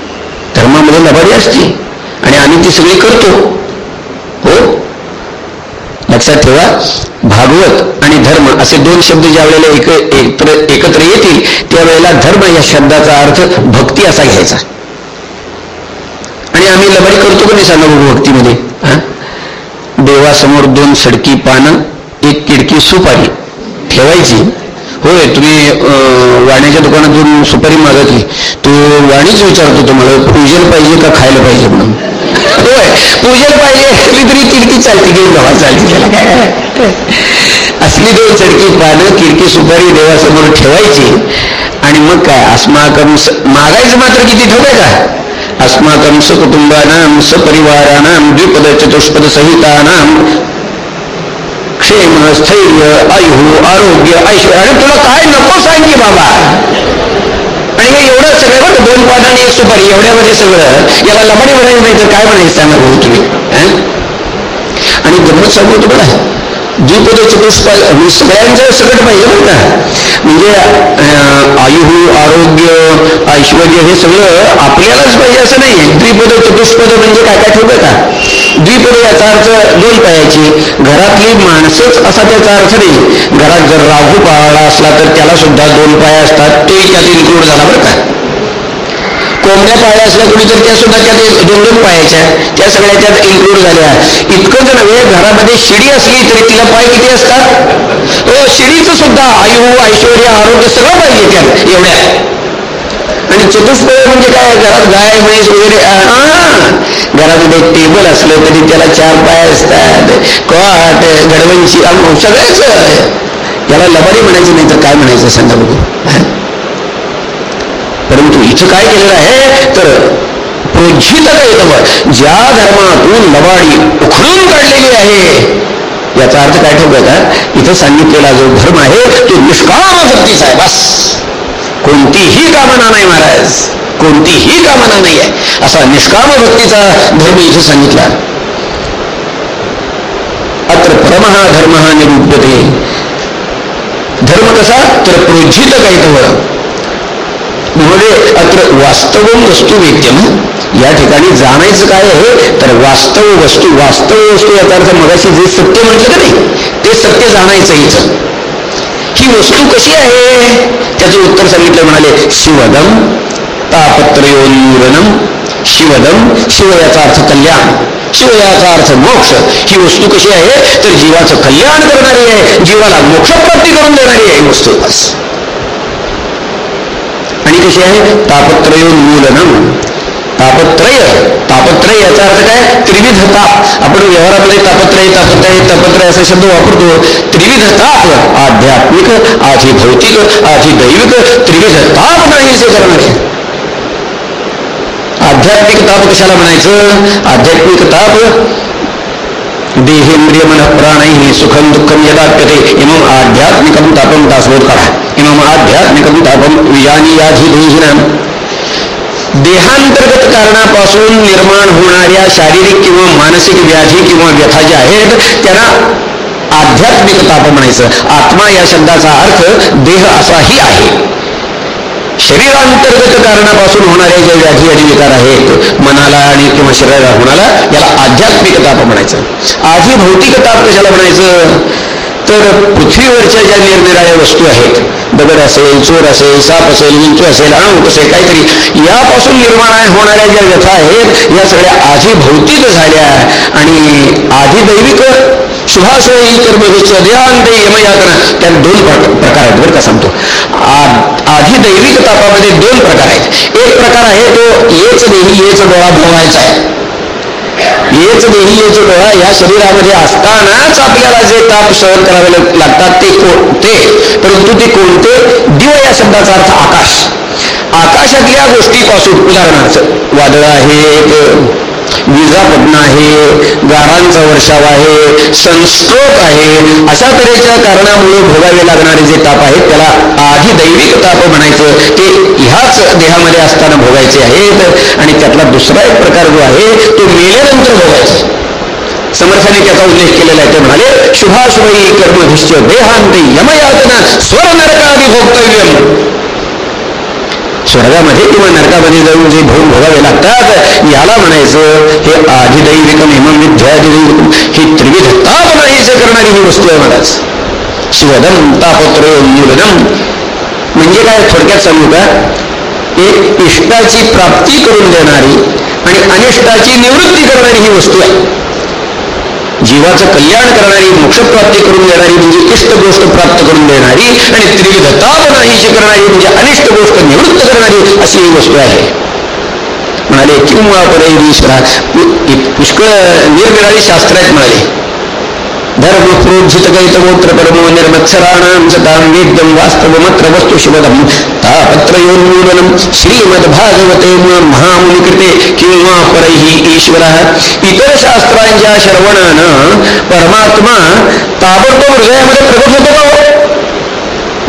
धर्मामध्ये लबाडी असती. आणि आम्ही ती सगळी करतो. लक्षात ठेवा. भागवत आणि धर्म असे दोन शब्द ज्या वेळेला एक एकत्र येतील त्यावेळेला धर्म या शब्दाचा अर्थ भक्ती असा घ्यायचा. आणि आम्ही लबाडी करतो का नाही सांगा भक्तीमध्ये? देवासमोर दोन सडकी पानं एक किडकी सुपारी ठेवायची. होय तुम्ही वाण्याच्या दुकानातून सुपारी मागतली. तो वाणीच विचारतो तुम्हाला पूजेल पाहिजे का खायला पाहिजे म्हणून? होय. पूजन पाहिजे असली तरी किडकी चालते की गव्हा चालते त्याला काय असली दोन चडकी पानं किडकी सुपारी देवासमोर ठेवायची. आणि मग काय? अस्माकम मागायचं मात्र किती ठेवलंय का? अस्माकम सकुटुंबानाम सपरिवारानाम द्विपद चतुष्पद सहितानाम क्षेम स्थैर्य आयु आरोग्य ऐश्वर्य आणि तुला काय नको सांग की बाबा? आणि हे एवढं सगळं बघ दोन पान आणि एक सुपारी एवढ्यामध्ये सगळं. याला लबाडी म्हणायचं नाही तर काय म्हणायचं सांगा भाऊ तुम्ही? आणि गमत सांगू तुम्हाला. द्विपद चतुष्पद म्हणजे सगळ्यांचं सगळं पाहिजे बरं का? म्हणजे आयु आरोग्य ऐश्वर हे सगळं आपल्यालाच पाहिजे असं नाही. द्विपद चतुष्पद म्हणजे काय काय ठेवलं का? द्विपद याचा अर्थ दोन पायाची घरातली माणसंच असा त्याचा अर्थ नाही. घरात जर राहू पाळला असला तर त्याला सुद्धा दोन पाय असतात ते त्यात इन्क्लूड झाला बरं का? कोंबड्या पाळल्या असल्या कुणी तर त्या सुद्धा त्यात दोन दोन पायाच्या त्या सगळ्या त्यात इन्क्लूड झाल्या. इतकंच नव्हे घरामध्ये शिडी असली तरी तिला पाय किती असतात? शिडीचं सुद्धा आयु ऐश्वर आरोग्य सगळं पाहिजे त्यात एवढ्या. म्हणजे आणि चतुष्पय म्हणजे काय? घरात गाय म्हैस वगैरे घरामध्ये टेबल असलं तरी त्याला चार पाय असतात. कॉट गडवंशी सगळ्याच याला लबाडी म्हणायचं नाही तर काय म्हणायचं सांगा बघू? परंतु इथं काय केलेलं आहे? तर प्रोज्झित येतं. ज्या धर्मातून लबाडी उखडून काढलेली आहे याचा अर्थ काय ठेवतो का इथं सांगितलेला जो धर्म आहे तो निष्काम भक्तीचा आहे बस. कोणतीही कामना नाही महाराज. कोणतीही कामना नाही आहे असा निष्काम भक्तीचा धर्म इथे सांगितला. अत्र परमहा धर्म हा निरूप्यते. धर्म कसा? तर प्रोज्झित काही म्हणजे अत्र वास्तव वस्तू वेद्यम. या ठिकाणी जाणायचं काय आहे? तर वास्तव वस्तू वास्तव वस्तू याचा अर्थ मगाशी जे सत्य म्हटलं का नाही ते सत्य जाणायचं इथं. ही वस्तू कशी आहे? त्याचं उत्तर सांगितलं म्हणाले शिवदम तापत्रयोन्मूलनम शिवदम शिव याचा अर्थ कल्याण. शिव याचा अर्थ मोक्ष. ही वस्तू कशी आहे? तर जीवाचं कल्याण करणारी आहे. जीवाला मोक्षप्राप्ती करून देणारी आहे वस्तू. आणि कशी आहे? तापत्रयोन्मूलनम तापत्रय. तापत्रय याचा अर्थ काय? त्रिविध ताप आपण व्यवहारामध्ये तापत्रय तापत्रय तापत्रय असा शब्द वापरतो. त्रिविध ताप आध्यात्मिक आधी भौतिक आधी दैविक. त्रिविध ताप नाही से करणारे. आध्यात्मिक ताप कशाला म्हणायचं? आध्यात्मिक ताप. देहेंद्रिय मन प्राणै सुखम दुःखम यदाप्यते. इमम आध्यात्मिकम तापम दासबोध करा. इमम आध्यात्मिकम तापम विजानी देहिनम देहांतर्गत कारणापासून निर्माण होणाऱ्या शारीरिक किंवा मानसिक व्याधी किंवा व्यथा ज्या आहेत त्यांना आध्यात्मिक ताप म्हणायचं. आत्मा या शब्दाचा अर्थ देह असाही आहे. शरीरांतर्गत कारणापासून होणाऱ्या ज्या व्याधी आणि विकार आहेत मनाला आणि किंवा शरीराला होणारा याला आध्यात्मिक ताप म्हणायचं. आधी भौतिक ताप कशाला म्हणायचं? तर पृथ्वीवरच्या ज्या निरनिराळ्या वस्तू आहेत दगड असेल चोर असेल साप असेल विंचू असेल अणूक असेल काहीतरी यापासून निर्माण होणाऱ्या ज्या व्यथा आहेत या सगळ्या आधी भौतिक झाल्या आणि आधी दैविक शुभाशोयी कर्मभिच्छ यमयातना त्यात दोन प्रकार आहेत बरं का सांगतो. आधी दैविक तापामध्ये दोन प्रकार आहेत. एक प्रकार आहे तो येच देही येच डोळा भोवायचा आहे. हेच देही येच डोळा या शरीरामध्ये असतानाच आपल्याला जे ताप सहन करावे लागतात ते कोणते? परंतु ते कोणते? दिव या शब्दाचा अर्थ आकाश. आकाशातल्या गोष्टीपासून उदाहरणार्थ वादळ आहे विजा आहे गारांचा वर्षाव आहे संस्ट्रोक आहे अशा तऱ्हेच्या कारणामुळे भोगावे लागणारे जे ताप आहेत त्याला आधी दैविक ताप म्हणायचं ते ह्याच देहामध्ये असताना भोगायचे आहेत. आणि त्यातला दुसरा एक प्रकार जो आहे तो मेल्यानंतर भोगायचा. समर्थाने त्याचा उल्लेख केलेला आहे ते म्हणाले शुभाशुभई कर्मभिष्ट देहांत यमयातना स्वर नरकादी भोक्तव्यम. स्वर्गामध्ये किंवा नरकामध्ये जाऊन जे भोग भोगावे लागतात याला म्हणायचं हे आधिदैविकम हिमम विद्याधिदैविकम ही त्रिविध ताप नाहीसे करणारी ही वस्तू आहे महाराज. शिवदम तापत्र मूलदम म्हणजे काय? थोडक्यात सांगू का? एक इष्टाची प्राप्ती करून देणारी आणि अनिष्टाची निवृत्ती करणारी ही वस्तू आहे. जीवाचं कल्याण करणारी मोक्षप्राप्ती करून देणारी म्हणजे इष्ट गोष्ट प्राप्त करून देणारी आणि त्रिविधताप नाहीशी करणारी म्हणजे अनिष्ट गोष्ट निवृत्त करणारी अशी ही वस्तू आहे. म्हणाले किंवा परे पुष्कळ निरनिराळी शास्त्र आहेत म्हणाले. धर्मप्रोज्झितकैतमोत्र परमो निर्मत्सराणां सतां वेद्यं वास्तवमत्र वस्तुशिवदं तापत्रयोन्मूलनं श्रीमद्भागवते महामुनिकृते किंवा परैः ईश्वरः इतर शास्त्रांच्या श्रवणानं परमात्मा ताबडतोब हृदयामध्ये प्रगट होतो का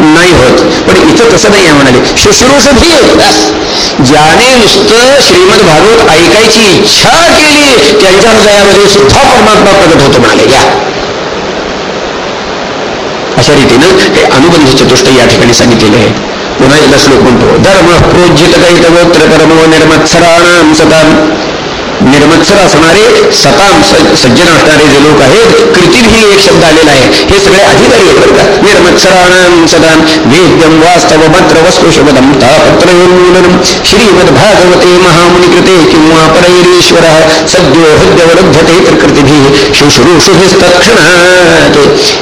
नाही होत पण इथं तसं नाही आहे म्हणाले। शुश्रूषधी ज्याने नुसतं श्रीमद भागवत ऐकायची इच्छा केली त्यांच्या हृदयामध्ये सुद्धा परमात्मा प्रगट होतो म्हणाले। या। अशा रीतीनं हे अनुबंध चतुष्ट या ठिकाणी सांगितलेले आहे. पुन्हा एकदा श्लोक म्हणतो धर्म प्रोज्जित काही कर्म निर्मत्सराणाम सताम निर्मत्सर असणारे सताम सज्जन असणारे जे लोक आहेत कृतीही एक शब्द आलेला आहे. हे सगळे अधिकारी आहेत बरं का. निर्मत्सराणाम सदाम वेद्यम वास्तव मंत्र वस्तू शब्दम तापत्रयोन्मूलनम श्रीमद भागवते महामुनिकृते किंवा परैरीश्वर सद्यो हृद्यवलब्धते तर कृतीभी शुश्रूषुभिस्तत्क्षणात्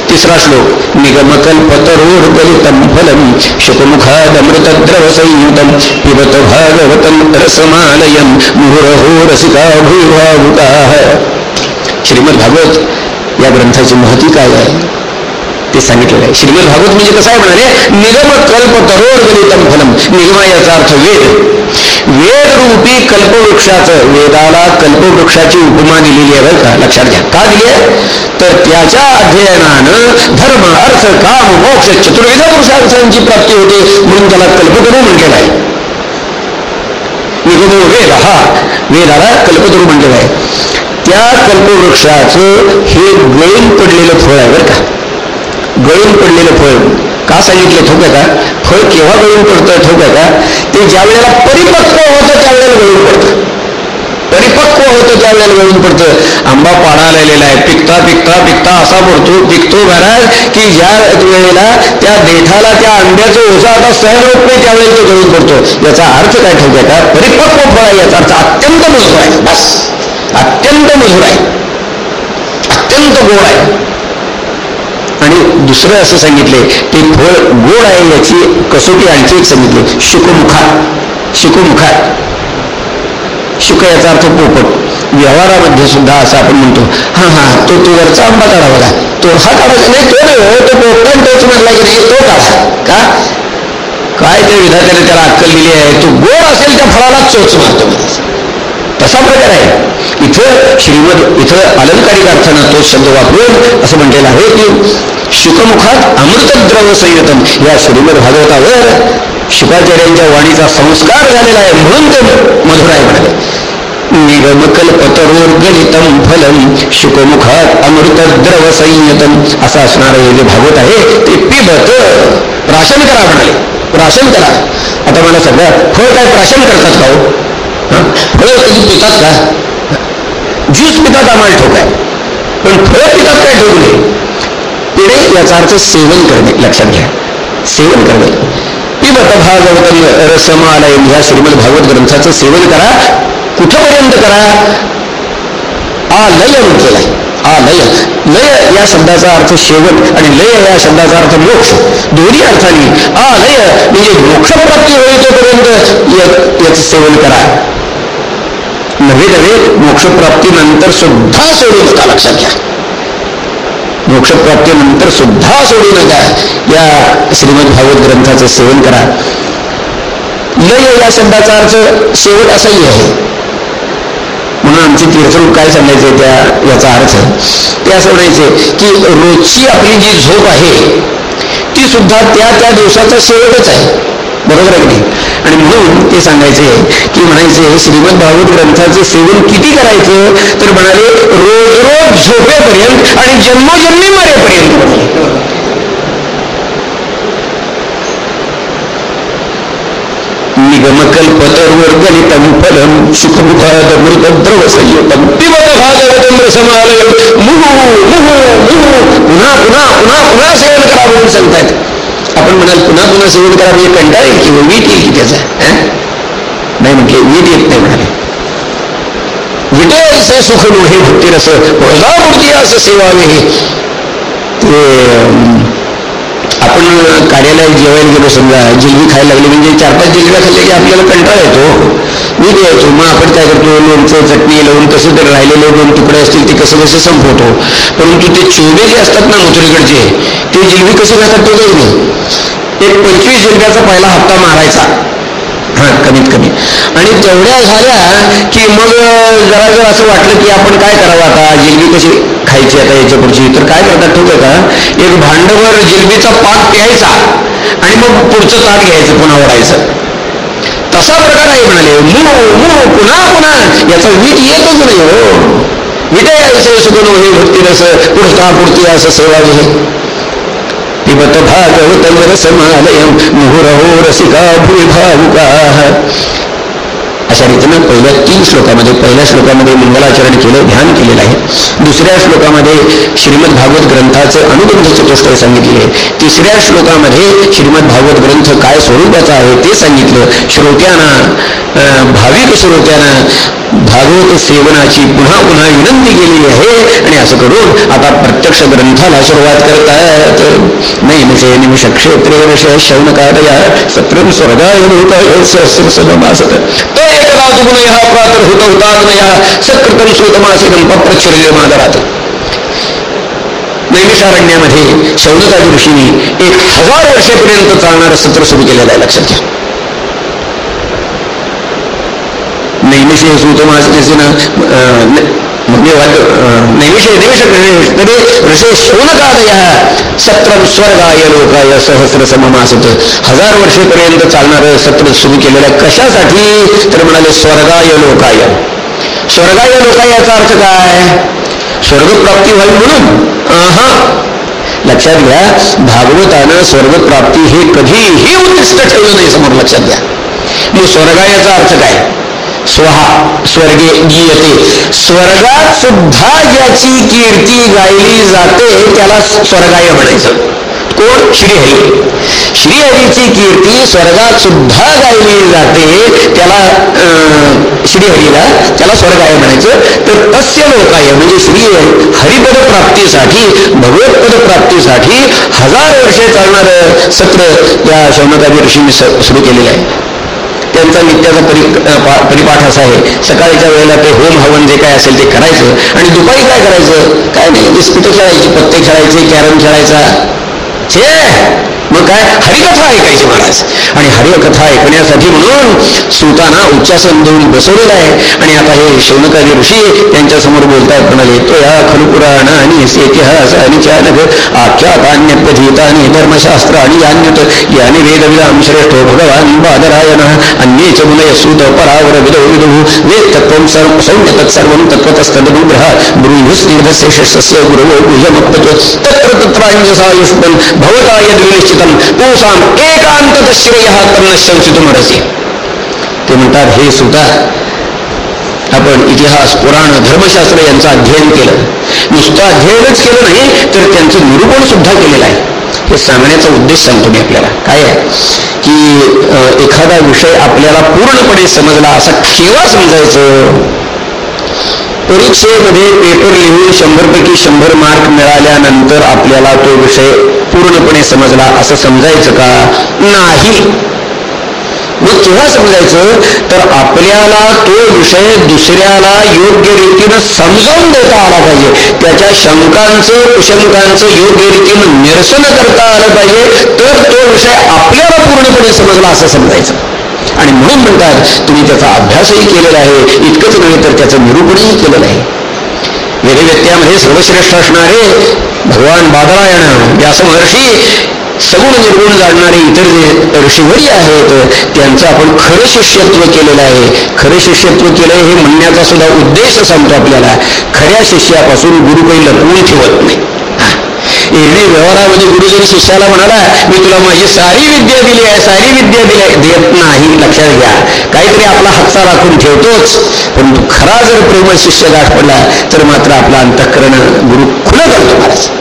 तिसरा श्लोक निगमकल्पतरोर्गलितं फलम शुकमुखादमृतद्रवसंयुतं पिबत भागवतम रसमालयम मुहुरहो रसिका श्रीमद भागवत या ग्रंथाची महती काय आहे? ते सांगितलेलं आहे. श्रीमद भागवत म्हणजे कसं आहे म्हणाले? निगम कल्प तरोड गणितम फलम. निगमा याचा अर्थ वेद. वेद रूपी कल्पवृक्षाचं वेदाला कल्पवृक्षाची उपमा दिलेली आहे बरं का? लक्षात घ्या. का दिली आहे? तर त्याच्या अध्ययनानं धर्म अर्थ काम मोक्ष चतुर्विध पुरुषार्थांची प्राप्ती होते म्हणून त्याला कल्पतरू म्हटलेला आहे. निगमो वेद हा वेदाला कल्पतरू म्हणलेला आहे. त्या कल्पवृक्षाचं हे गळून पडलेलं फळ आहे बरं का. गळून पडलेलं फळ. का सांगितलं ठोक आहे का? फळ केव्हा गळून पडतं ठोक आहे का? ते ज्या वेळेला परिपक्व होतं त्यावेळेला गळून पडतं. परिपक्व होतं त्यावेळेला गळून पडतं. आंबा पाडा आलेला आहे. पिकता पिकता पिकता असा पडतो पिकतो महाराज की ज्या वेळेला त्या देठाला त्या आंब्याचं ओझा आता सहन होत नाही त्यावेळेला तो गळून पडतो. याचा अर्थ काय ठेवतोय का? परिपक्व फळ आहे याचा अर्थ अत्यंत मधुर आहे. बस. अत्यंत मधुर आहे. अत्यंत गोड आहे. आणि दुसरं असं सांगितले ते फळ गोड आहे याची कसोटी आणखी एक सांगितली. शुकमुखात. शुकमुखात. शुक याचा अर्थ पोपट. व्यवहारामध्ये सुद्धा असं आपण म्हणतो हा हा तो तो वरचा आंबा काढा बघा. तो हा काढायचा नाही तो नाही हो, तो पोपट तोच म्हटला की नाही तो काढा. का? काय त्या विधात्याने त्याला अक्कल दिली आहे? तो गोड असेल त्या फळाला चोच मारतो. तसा प्रकार आहे. इथं श्रीमद इथं अलंकारिक अर्थानं तो शब्द वापरून असं म्हटलेलं आहे की शुकमुखात अमृतद्रव संयतम. या श्रीमद भागवतावर शुकाचार्यांच्या वाणीचा संस्कार झालेला आहे म्हणून ते मधुर आहे म्हणाले निगमकल्पतरोर्गलितम फलम शुकमुखात अमृतद्रव संयतम असं असणारं हे जे भागवत आहे ते पिबत प्राशन करा म्हणाले. प्राशन करा. आता मला सगळ्यात फळ काय प्राशन करतात का हो? फळ कधी पितात का? ज्यूस पितात आम्हाला ठोक आहे. पण फळ पितात काय ठोक नाही? पिणे याचा अर्थ सेवन करणे. लक्षात घ्या. सेवन करणे. पिबत भागवत रसमालय ह्या श्रीमद भागवत ग्रंथाचं सेवन करा. कुठपर्यंत करा? आ लय म्हटलेला आ लय लय या शब्दाचा अर्थ शेवट आणि लय या शब्दाचा अर्थ मोक्ष. दोन्ही अर्थाने आ लय म्हणजे मोक्षप्राप्ती होईल तोपर्यंत याचं सेवन करा. नव्हे नव्हे मोक्षप्राप्तीनंतर सुद्धा सोडू नका लक्षात घ्या. मोक्षप्राप्तीनंतर सुद्धा सोडू नका. या श्रीमद भागवत ग्रंथाचं सेवन करा. लय या शब्दाचा अर्थ शेवट असाही आहे. म्हणून आमचे तीर्थरूप काय सांगायचे त्या याचा अर्थ ते असं म्हणायचे की रोजची आपली जी झोप आहे ती सुद्धा त्या त्या दिवसाचा शेवटच आहे. बरोबर आहे नाही? आणि म्हणून ते सांगायचे की म्हणायचे श्रीमद भागवत ग्रंथाचे सेवन किती करायचं? तर म्हणाले रोज रोज झोपेपर्यंत आणि जन्मोजन्मी मरेपर्यंत. निगमकल्पतर्वर्गलितं फलं सुखमुखादमृतद्रव संयुतं पिबत भागवतं रसमालयं मुहू मुहू मुहू। पुन्हा पुन्हा पुन्हा पुन्हा सेवन करा म्हणून सांगतायत. आपण म्हणाल पुन्हा पुन्हा सेवन करा म्हणजे कंटाळ येईल की वीट येईल की त्याचा नाही म्हणजे वीट येत नाही म्हणाले. विटे सुख मोहे भक्ती रस मूर्ती असं सेवावे ते आपण कार्यालयात जेवायला गेलो समजा जिलबी खायला लागली म्हणजे चार पाच जिलब्या खाल्ल्या की आपल्याला कंटाळा येतो. मी द्यायचो मग आपण काय करतो लोणचं चटणी लावून कसं तर राहिलेले दोन तुकडे असतील ते कसं कसं संपवतो. परंतु ते चोबे जे असतात ना मथुरीकडचे ते जिलबी कसे खातात तो काही नाही एक पंचवीस जिलब्याचा पहिला हप्ता मारायचा. हा कमीत कमी. आणि तेवढ्या झाल्या की मग जरा जर असं वाटलं की आपण काय करावं आता जिलबी कशी खायची आता याच्या पुढची तर काय करतात ठोक का? एक भांडवर जिलबीचा पाक प्यायचा आणि मग पुढचं ताट घ्यायचं पुन्हा ओढायचं. तसा प्रकार आहे म्हणाले. मू मू पुन्हा पुन्हा. याचा वीट येतच नाही हो. विटे सुगुण हे भक्ती रस पुढता पुढती असं सेवा हे पिबत भागवत रसमालयम मुहुरहो रसिका भूमी अशा रीतीनं पहिल्या तीन श्लोकामध्ये पहिल्या श्लोकामध्ये मंगलाचरण केलं ध्यान केलेलं आहे. दुसऱ्या श्लोकामध्ये श्रीमद भागवत ग्रंथाचं अनुबंध चतुष्टय सांगितले तिसऱ्या श्लोकामध्ये श्रीमद भागवत ग्रंथ काय स्वरूपाचा आहे ते सांगितलं. श्रोत्यांना भाविक श्रोत्यांना भागवत सेवनाची पुन्हा पुन्हा विनंती केली आहे. आणि असं करून आता प्रत्यक्ष ग्रंथाला सुरुवात करतात. नाही म्हणजे निमिष क्षेत्रे वर्ष शौनकादया सत्रम स्वर्गाय सहस्रसमासत तो एकदा दुगुणय प्रातर होत हुताग्नया सत्कृतम श्रुतमासिकम पप्रच्छर्य मादरात नैमिषारण्यामध्ये शौनकादी ऋषींनी एक हजार वर्षापर्यंत चालणारं सत्र सुरू केलेलं आहे लक्षात घ्या. नैमिषे सूतमासिकेन म्हणजे नैमिषे निमिष तरी ऋषे शौनकादय सत्र स्वर्गाय लोकाय सहस्र सममासत. हजार वर्षेपर्यंत चालणारं सत्र सुरू केलेलं कशासाठी? तर म्हणाले स्वर्गाय लोकाय. स्वर्गाय लोकाय याचा अर्थ काय? स्वर्गप्राप्ती व्हावी म्हणून. हा लक्षात घ्या भागवतानं स्वर्गप्राप्ती हे कधीही उद्दिष्ट ठेवलं नाही समोर लक्षात घ्या. म्हणजे मग स्वर्गायाचा अर्थ काय? स्वहा स्वर्गे गीयते. स्वर्गात सुद्धा ज्याची कीर्ती गायली जाते त्याला स्वर्गाय म्हणायचं. कोण? श्रीहरी. श्रीहरीची कीर्ती स्वर्गात सुद्धा गायली जाते त्याला श्रीहरीला त्याला स्वर्गाय म्हणायचं. तर तस्य लोकाय म्हणजे श्री हरिपद प्राप्तीसाठी भगवतपद प्राप्तीसाठी हजार वर्षे चालणारं सत्र या शौनकादी ऋषींनी सुरू केलेलं आहे. त्यांचा नित्याचा परि परिपाठ असा आहे. सकाळच्या वेळेला ते होम हवन जे काय असेल ते करायचं. आणि दुपारी काय करायचं? काय नाही बिस्किटं खेळायची पत्ते खेळायचे कॅरम खेळायचा. छे! मग काय? हरिकथा ऐकायची महाराज. आणि हरिकथा ऐकण्यासाठी म्हणून सुताना उच्चासन देऊन बसवलेलं आहे. आणि आता हे शौनकाजी ऋषी त्यांच्यासमोर बोलतायत म्हणाले तो या खलपुराण आणि इतिहास आणि चानक आख्यातान्यप्यधीतानि धर्मशास्त्र आणि यान्यत याने वेदविदाम श्रेष्ठ भगवान बादरायण अन्ये च मुनय सुत परावर विदो विदुः वेद तत्व सर्व सौम्य तत्सर्व तत्वतस्तदनुग्रह ब्रूहुस्निर्धस्य शिष्यस्य गुरवो गुह्यमप्तत्व तत्र तत्रांजसायुष्मन् भवता यद्विनिश्चित पूसाम एकांत श्रेय तन्न शंसितुमरसी ते म्हणतात हे सुद्धा आपण इतिहास पुराण धर्मशास्त्र यांचं अध्ययन केलं. नुसतं अध्ययनच केलं नाही तर त्यांचं निरूपण सुद्धा केलेलं आहे. हे सांगण्याचा उद्देश सांगतो मी आपल्याला. काय आहे? की एखादा विषय आपल्याला पूर्णपणे समजला असा केव्हा समजायचं? परीक्षेमध्ये पेपर लिहून शंभरपैकी शंभर मार्क मिळाल्यानंतर आपल्याला तो विषय पूर्णपणे समजला. असं समजायचं का? नाही. मग केव्हा समजायचं? तर आपल्याला तो विषय दुसऱ्याला योग्य रीतीनं समजावून देता आला पाहिजे. त्याच्या शंकांचं कुशंकांचं योग्य रीतीनं निरसन करता आलं पाहिजे. तर तो विषय आपल्याला पूर्णपणे समजला असं समजायचं. आणि म्हणून म्हणतात तुम्ही त्याचा अभ्यासही केलेला आहे. इतकंच नव्हे तर त्याचं निरूपणही केलेलं आहे. वेदव्यत्यामध्ये सर्वश्रेष्ठ असणारे भगवान बादरायण व्यास महर्षी सगुण निर्गुण जाणणारे इतर जे ऋषीवरी आहेत त्यांचं आपण खरं शिष्यत्व केलेलं आहे. खरं शिष्यत्व केलं हे म्हणण्याचा सुद्धा उद्देश सांगतो आपल्याला. खऱ्या शिष्यापासून गुरु काही लपवून ठेवत नाही. एरवी व्यवहारामध्ये गुरुजींनी शिष्याला म्हणाला मी तुला माझी सारी विद्या दिली आहे सारी विद्या दिली देत नाही लक्षात घ्या. काहीतरी आपला हातचा राखून ठेवतोच. परंतु खरा जर प्रेमळ शिष्य गाठ पडला तर मात्र आपला अंतःकरण गुरु खुलं करतो महाराज.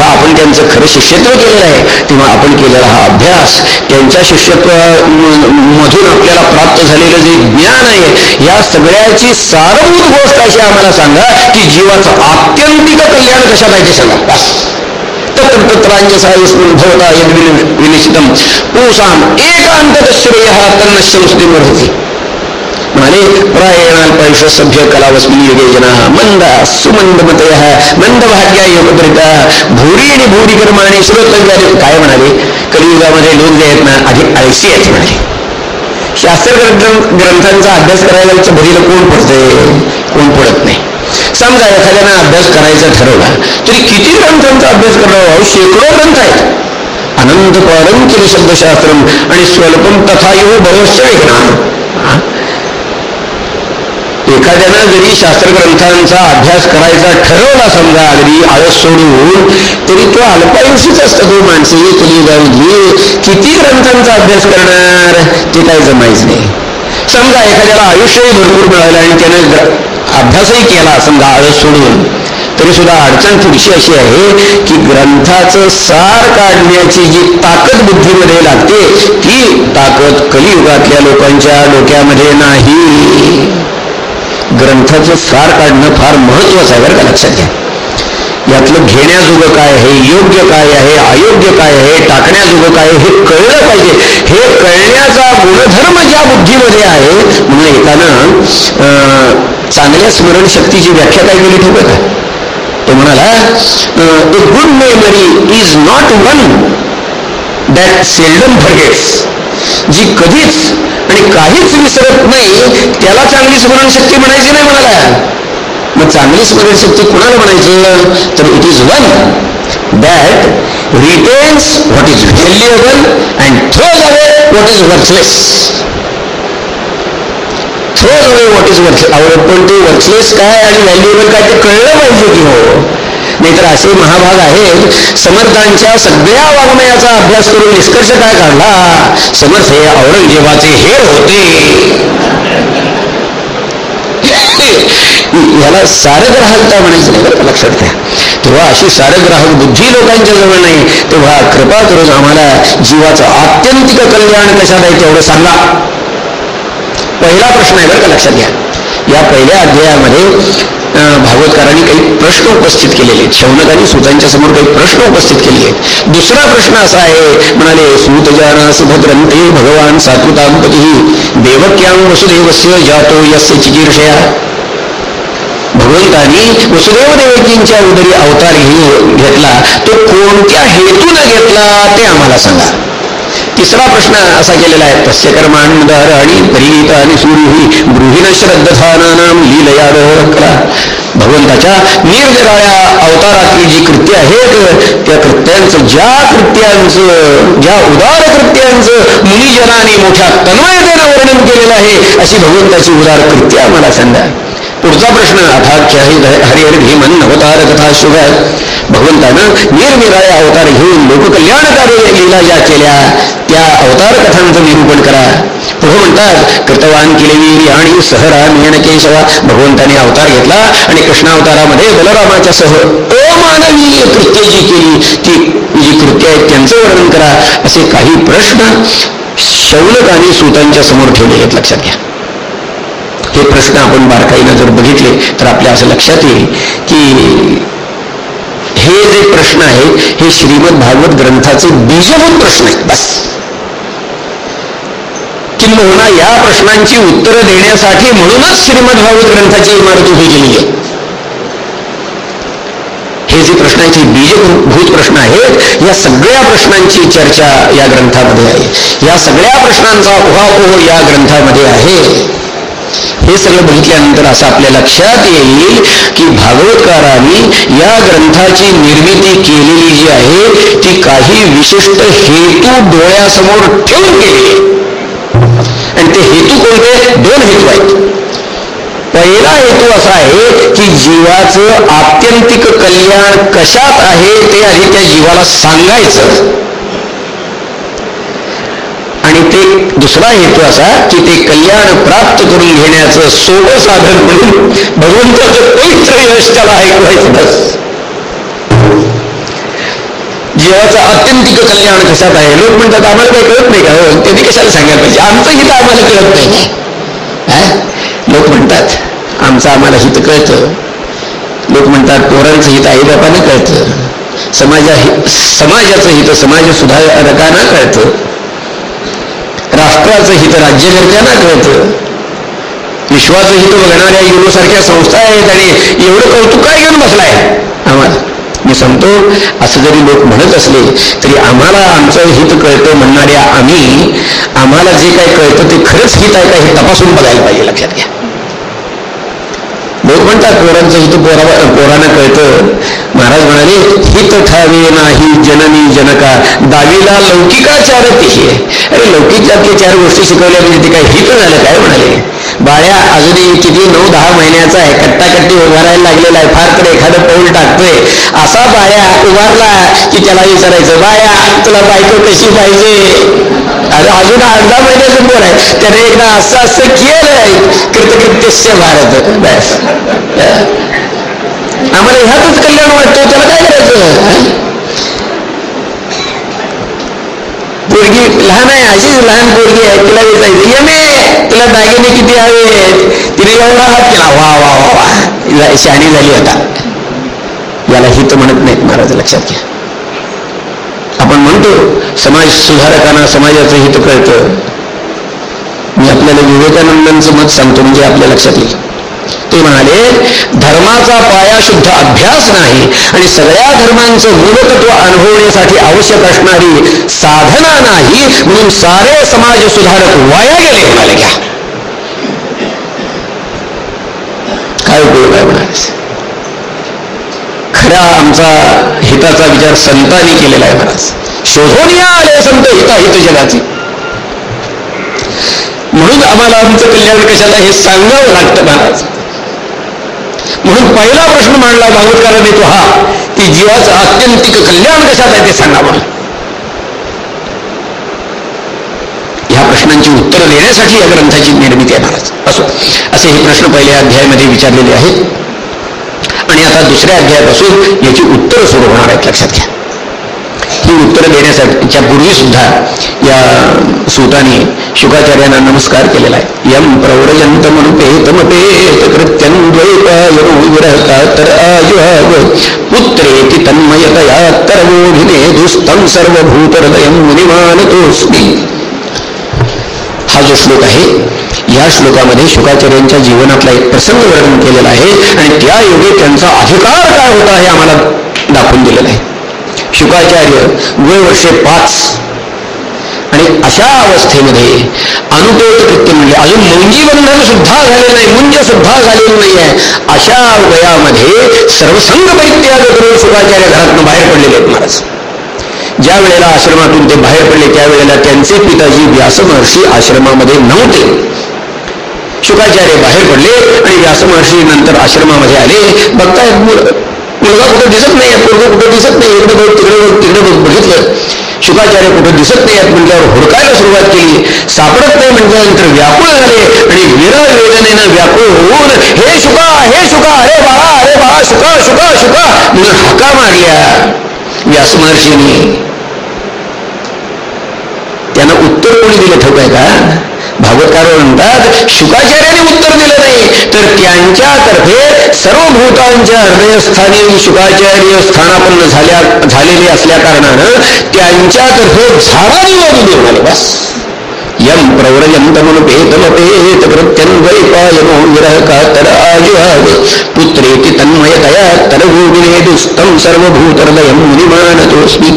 तेव्हा आपण त्यांचं खरं शिष्यत्व केलेलं आहे तेव्हा आपण केलेला हा अभ्यास त्यांच्या शिष्यत्व मधून आपल्याला प्राप्त झालेलं जे ज्ञान आहे या सगळ्याची सारभूत गोष्ट अशी आम्हाला सांगा की जीवाचं आत्यंतिक कल्याण कशात आहे ते सांगा तत्र तत्रांजसायुष्मन भवता यद विनिश्चितम पूसाम हा श्रेय तन्न संस्कृती म्हणे प्रायणाल्पैष सभ्य कलावस्मी युगे जना मंद सुमंद मतय मंद भाग्या योगकरिता भूरी आणि भूरी कर्माने आणि श्रोतव्याने काय म्हणाले? कलियुगामध्ये लोक जे आहेत ना अधिक आळशी आहेत म्हणाले. शास्त्र ग्रंथांचा अभ्यास करायला भरीला कोण पडते? कोण पडत नाही. समजा एखाद्यानं अभ्यास करायचा ठरवला तरी किती ग्रंथांचा अभ्यास करावा? शेकडो ग्रंथ आहेत. अनंत परम केले आणि स्वल्पम तथा येऊ भरोसा आहे ना एखाद्यानं जरी शास्त्रग्रंथांचा अभ्यास करायचा ठरवला समजा अगदी आळस सोडून तरी तो अल्पायुषीच असतो तो माणसे. तुम्ही जाऊ किती ग्रंथांचा अभ्यास करणार? ते काही जमायच नाही. समजा एखाद्याला आयुष्यही भरपूर मिळालं आणि त्याने अभ्यासही केला समजा आळस सोडून तरी सुद्धा अडचण पुढची अशी आहे की ग्रंथाचं सार काढण्याची जी ताकद बुद्धीमध्ये लागते ती ताकद कलियुगातल्या लोकांच्या डोक्यामध्ये नाही. ग्रंथाचं सार काढणं फार महत्वाचं आहे बरं का? लक्षात घ्या. यातलं घेण्याजोगं काय आहे योग्य काय आहे अयोग्य काय आहे टाकण्याजोगं काय हे कळलं पाहिजे. हे कळण्याचा गुणधर्म ज्या बुद्धीमध्ये आहे म्हणून एकानं चांगल्या स्मरणशक्तीची व्याख्या काय केली ठेवत आहे तो म्हणाला a good memory is not one that seldom forgets जी कधीच आणि काहीच विसरत नाही त्याला चांगली स्मरणशक्ती म्हणायची नाही म्हणाला मग चांगली स्मरणशक्ती कुणाला म्हणायचं? तर it is one that retains what is valuable and throws away what is worthless throws away what is worth पण ते वर्थलेस काय? आणि व्हॅल्युएबल काय? ते कळलं पाहिजे की हो. नाहीतर असे महाभाग आहेत. समर्थांच्या सगळ्या वाङ्मयाचा अभ्यास करून निष्कर्ष काय काढला? समर्थ हे औरंगजेबाचे हेर होते. याला सारग्राहकता म्हणायचं नाही बरं लक्षात घ्या. तेव्हा अशी सारग्राहक बुद्धी लोकांच्या जवळ नाही. तेव्हा कृपा करून आम्हाला जीवाचं आत्यंतिक कल्याण कशात आहे तेवढं सांगा. पहिला प्रश्न आहे बरं का लक्षात घ्या. या पहिल्या अध्यायामध्ये भागवतकारांनी काही प्रश्न उपस्थित केलेले आहेत. शौनकांनी सुतांच्या समोर काही प्रश्न उपस्थित केले आहेत. दुसरा प्रश्न असा आहे म्हणाले सुतजाना भद्रंते भगवान सात्वितांपती देवक्यां वसुदेवस्य जातो यस्य चिकीर्षया. भगवंतानी वसुदेव देवकींच्या उदरी अवतार घेतला. तो कोणत्या हेतून घेतला ते आम्हाला सांगा. तिसरा प्रश्न असा केलेला आहे तस्य कर्मांदार आणि परिगीत आणि सुरुही गृहिण श्रद्धानानाम लीलया करा भगवंताच्या निरनिराळ्या अवतारातली जी कृत्य आहेत त्या कृत्यांचं ज्या कृत्यांचं ज्या उदार कृत्यांचं मुनिजनाने मोठ्या तन्मयतेनं वर्णन केलेलं आहे अशी भगवंताची उदार कृत्य आम्हाला सांगा. पुढचा प्रश्न अथाख्य हरिहर भीमन अवतार कथा शुभ भगवंतानं निरनिराळे अवतार घेऊन लोककल्याणकारी लीला ज्या केल्या त्या अवतार कथांचं निरूपण करा. पुढे म्हणतात कृतवान केलेली आणि सहराम केशवा भगवंताने अवतार घेतला आणि कृष्णावतारामध्ये बलरामाच्या सह अमानवीय कृत्य जी केली ती जी कृत्य आहेत त्यांचं वर्णन करा. असे काही प्रश्न शौनक आणि सूतांच्या समोर ठेवले आहेत. लक्षात घ्या. हे प्रश्न आपण बारकाईनं जर बघितले तर आपल्या असं लक्षात येईल की हे जे प्रश्न आहे हे श्रीमद भागवत ग्रंथाचे बीजभूत प्रश्न आहेत बस. किंबहुना या प्रश्नांची उत्तरं देण्यासाठी म्हणूनच श्रीमद भागवत ग्रंथाची इमारत उभी केली आहे. हे जे प्रश्नांचे बीजभूत प्रश्न आहेत या सगळ्या प्रश्नांची चर्चा या ग्रंथामध्ये आहे. या सगळ्या प्रश्नांचा उहापोह या ग्रंथामध्ये आहे. हे सगळं बघितल्यानंतर असं आपल्या लक्षात येईल की भागवतकारांनी या ग्रंथाची निर्मिती केलेली जी आहे ती काही विशिष्ट हेतू डोळ्यासमोर ठेवून केली आणि ते हेतू कोणते? दोन हेतू आहेत. पहिला हेतू असा आहे की जीवाचं आत्यंतिक कल्याण कशात आहे ते आधी त्या जीवाला सांगायचं. आणि ते दुसरा हेतू असा की ते कल्याण प्राप्त करून घेण्याचं सोपं साधन म्हणून भगवंताचं पवित्र यश त्याला ऐकवायचं बस. जीवाचं आत्यंतिक कल्याण कशात आहे? लोक म्हणतात आम्हाला काही कळत नाही का हो? त्यांनी कशाला सांगायला पाहिजे? आमचं हित आम्हाला कळत नाही. लोक म्हणतात आमचं आम्हाला हित कळतं. लोक म्हणतात पोरांचं हित आई बापानं कळतं. समाजा समाजाचं हित समाज सुधारकांना कळतं. राष्ट्राचं हित राज्यकर्त्यांना कळतं. विश्वाचं हित बघणाऱ्या युनोसारख्या संस्था आहेत आणि एवढं कौतुक काय घेऊन बसलाय. आम्हाला. मी सांगतो असं जरी लोक म्हणत असले तरी आम्हाला आमचं हित कळतं म्हणणाऱ्या आम्ही आम्हाला जे काय कळतं ते खरंच हित आहे का हे तपासून बघायला पाहिजे लक्षात घ्या. लोक म्हणतात पोरांचं हित पोरा पोरांना कळतं. महाराज म्हणाले हित ठावे नाही जननी जनका दावीला लौकिकाचार ते अरे लौकिकातले चार गोष्टी शिकवल्या म्हणजे ते काय हित झालं काय म्हणाले? बाळ्या अजूनही किती नऊ दहा महिन्याचा आहे कट्टाकट्टी उभारायला लागलेला आहे फार तर एखादं पाऊल टाकतोय. असा बाळ्या उभारला की त्याला विचारायचं बाया तुला बायको कशी पाहिजे? अरे अजून अर्धा दहा महिन्याचं बोल आहे. त्याने एकदा असं असं केलंय कृतकृत्यस्य भारत. बस. आम्हाला ह्यातच कल्याण वाटतं त्याला काय करायचं? पोरगी लहान आहे अशीच लहान पोरगी आहे तिला विचारायचं ये तिला दागिने किती हवे तिने एवढा हात केला वा वा वा वा. शहाणी झाली आता. याला हित म्हणत नाहीत महाराज लक्षात घ्या. आपण म्हणतो समाज सुधारकांना समाजाचं हित कळतं. मी आपल्याला विवेकानंदांचं मत सांगतो म्हणजे आपल्या लक्षात येईल. ते म्हणाले धर्माचा पाया शुद्ध अभ्यास नाही आणि सगळ्या धर्मांचं मूलतत्व अनुभवण्यासाठी आवश्यक असणारी साधना नाही म्हणून सारे समाज सुधारक वाया गेले. म्हणाले घ्या. काय उपयोग आहे म्हणाले खऱ्या आमचा हिताचा विचार संतांनी केलेला आहे महाराज शोधून या आले संत हिताहित जगाचे म्हणून आम्हाला आमचं कल्याण कशाला हे सांगावं लागतं महाराज म्हणून पहिला प्रश्न मांडला भागवतकाराने तो हा की जीवाचं आत्यंतिक कल्याण कशात आहे ते सांगा म्हणून ह्या प्रश्नांची उत्तरं देण्यासाठी या ग्रंथाची निर्मिती आहे महाराज असो असे हे प्रश्न पहिल्या अध्यायामध्ये विचारलेले आहेत. आणि आता दुसऱ्या अध्यायापासून याची उत्तरं सुरू होणार आहेत लक्षात घ्या. ती उत्तरं देण्यासाठीच्या पूर्वी सुद्धा या सुताने शुकाचार्यांना नमस्कार केलेला आहे. यम प्रवरयंत मनुपेतमपेत कृत्यन्वैपायविरहता तर आयुहाव पुत्रेति तन्मयतया तरवोभिने दुस्तम सर्वभूतहृदयं मुनिमान हा जो श्लोक आहे या श्लोकामध्ये शुकाचार्यांच्या जीवनातला एक प्रसंग वर्णन केलेला आहे आणि त्या योगे त्यांचा अधिकार काय होता हे आम्हाला दाखवून दिलेलं आहे. शुकाचार्य वय वर्षे पाच. आणि अशा अवस्थेमध्ये अनुपेत कृत्य म्हणजे अजून मुंजी बंधन सुद्धा झाले नाही मुंज सुद्धा झालेलं नाही आहे. अशा वयामध्ये सर्वसंग परित्याग करून शुकाचार्य घरातून बाहेर पडलेले आहेत महाराज. ज्या वेळेला आश्रमातून ते बाहेर पडले त्यावेळेला त्यांचे पिताजी व्यासमहर्षी आश्रमामध्ये नव्हते. शुकाचार्य बाहेर पडले आणि व्यासमहर्षी नंतर आश्रमामध्ये आले. बघतायत मुलगा कुठं दिसत नाही पोरग कुठं दिसत नाही इकडे बघ तिकडे बघ तिकडे बघ बघितलं. शुकाचार्य कुठं दिसत नाही आहेत म्हटल्यावर हुडकायला सुरुवात केली. सापडत नाही म्हटल्यानंतर व्याकुळ झाले आणि विरळ वेदनेनं व्याकुळ. होऊन हे शुका हे शुका अरे बाळा अरे बाळा शुका शुका शुका. म्हणून हका मारल्या. व्यास त्यांना उत्तर कोणी दिलं ठोक आहे का? भागवतकार म्हणतात शुकाचार्याने उत्तर दिलं नाही. तर त्यांच्यातर्फे सर्व भूतांच्या हृदयस्थानी म्हणजे शुकाचार्य स्थानापन्न झाल्या झालेले असल्या कारणानं त्यांच्यातर्फे झाडाने वाजू म्हणाले बस. यम प्रव्रजन्तमनुपेतमपेत कृत्यन्वैपायनो विरह कातर पुत्रेति तन्मयतया तरभूमिने दुस्तं सर्वभूतहृदयं मुनिमानतोऽस्मि।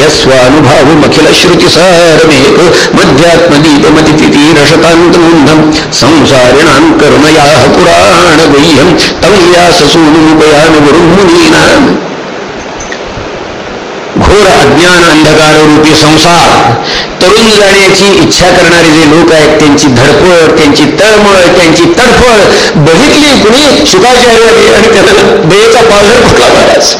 यस्वानुभावमखिलश्रुतिसारमेक मध्यात्मदीपमतितितीरशतान्तमुन्धं संसारिणां कर्मयाः पुराणगुह्यं तं व्याससूनुपयानुगुरुं मुनीनाम् घोर अज्ञान अंधकार रूपी संसार. तरुण जाण्याची इच्छा करणारे जे लोक आहेत त्यांची धडपड त्यांची तळमळ त्यांची तडफड बघितली कुणी? शुकाचार्य आणि त्याला दयेचा पालर फुटला महाराज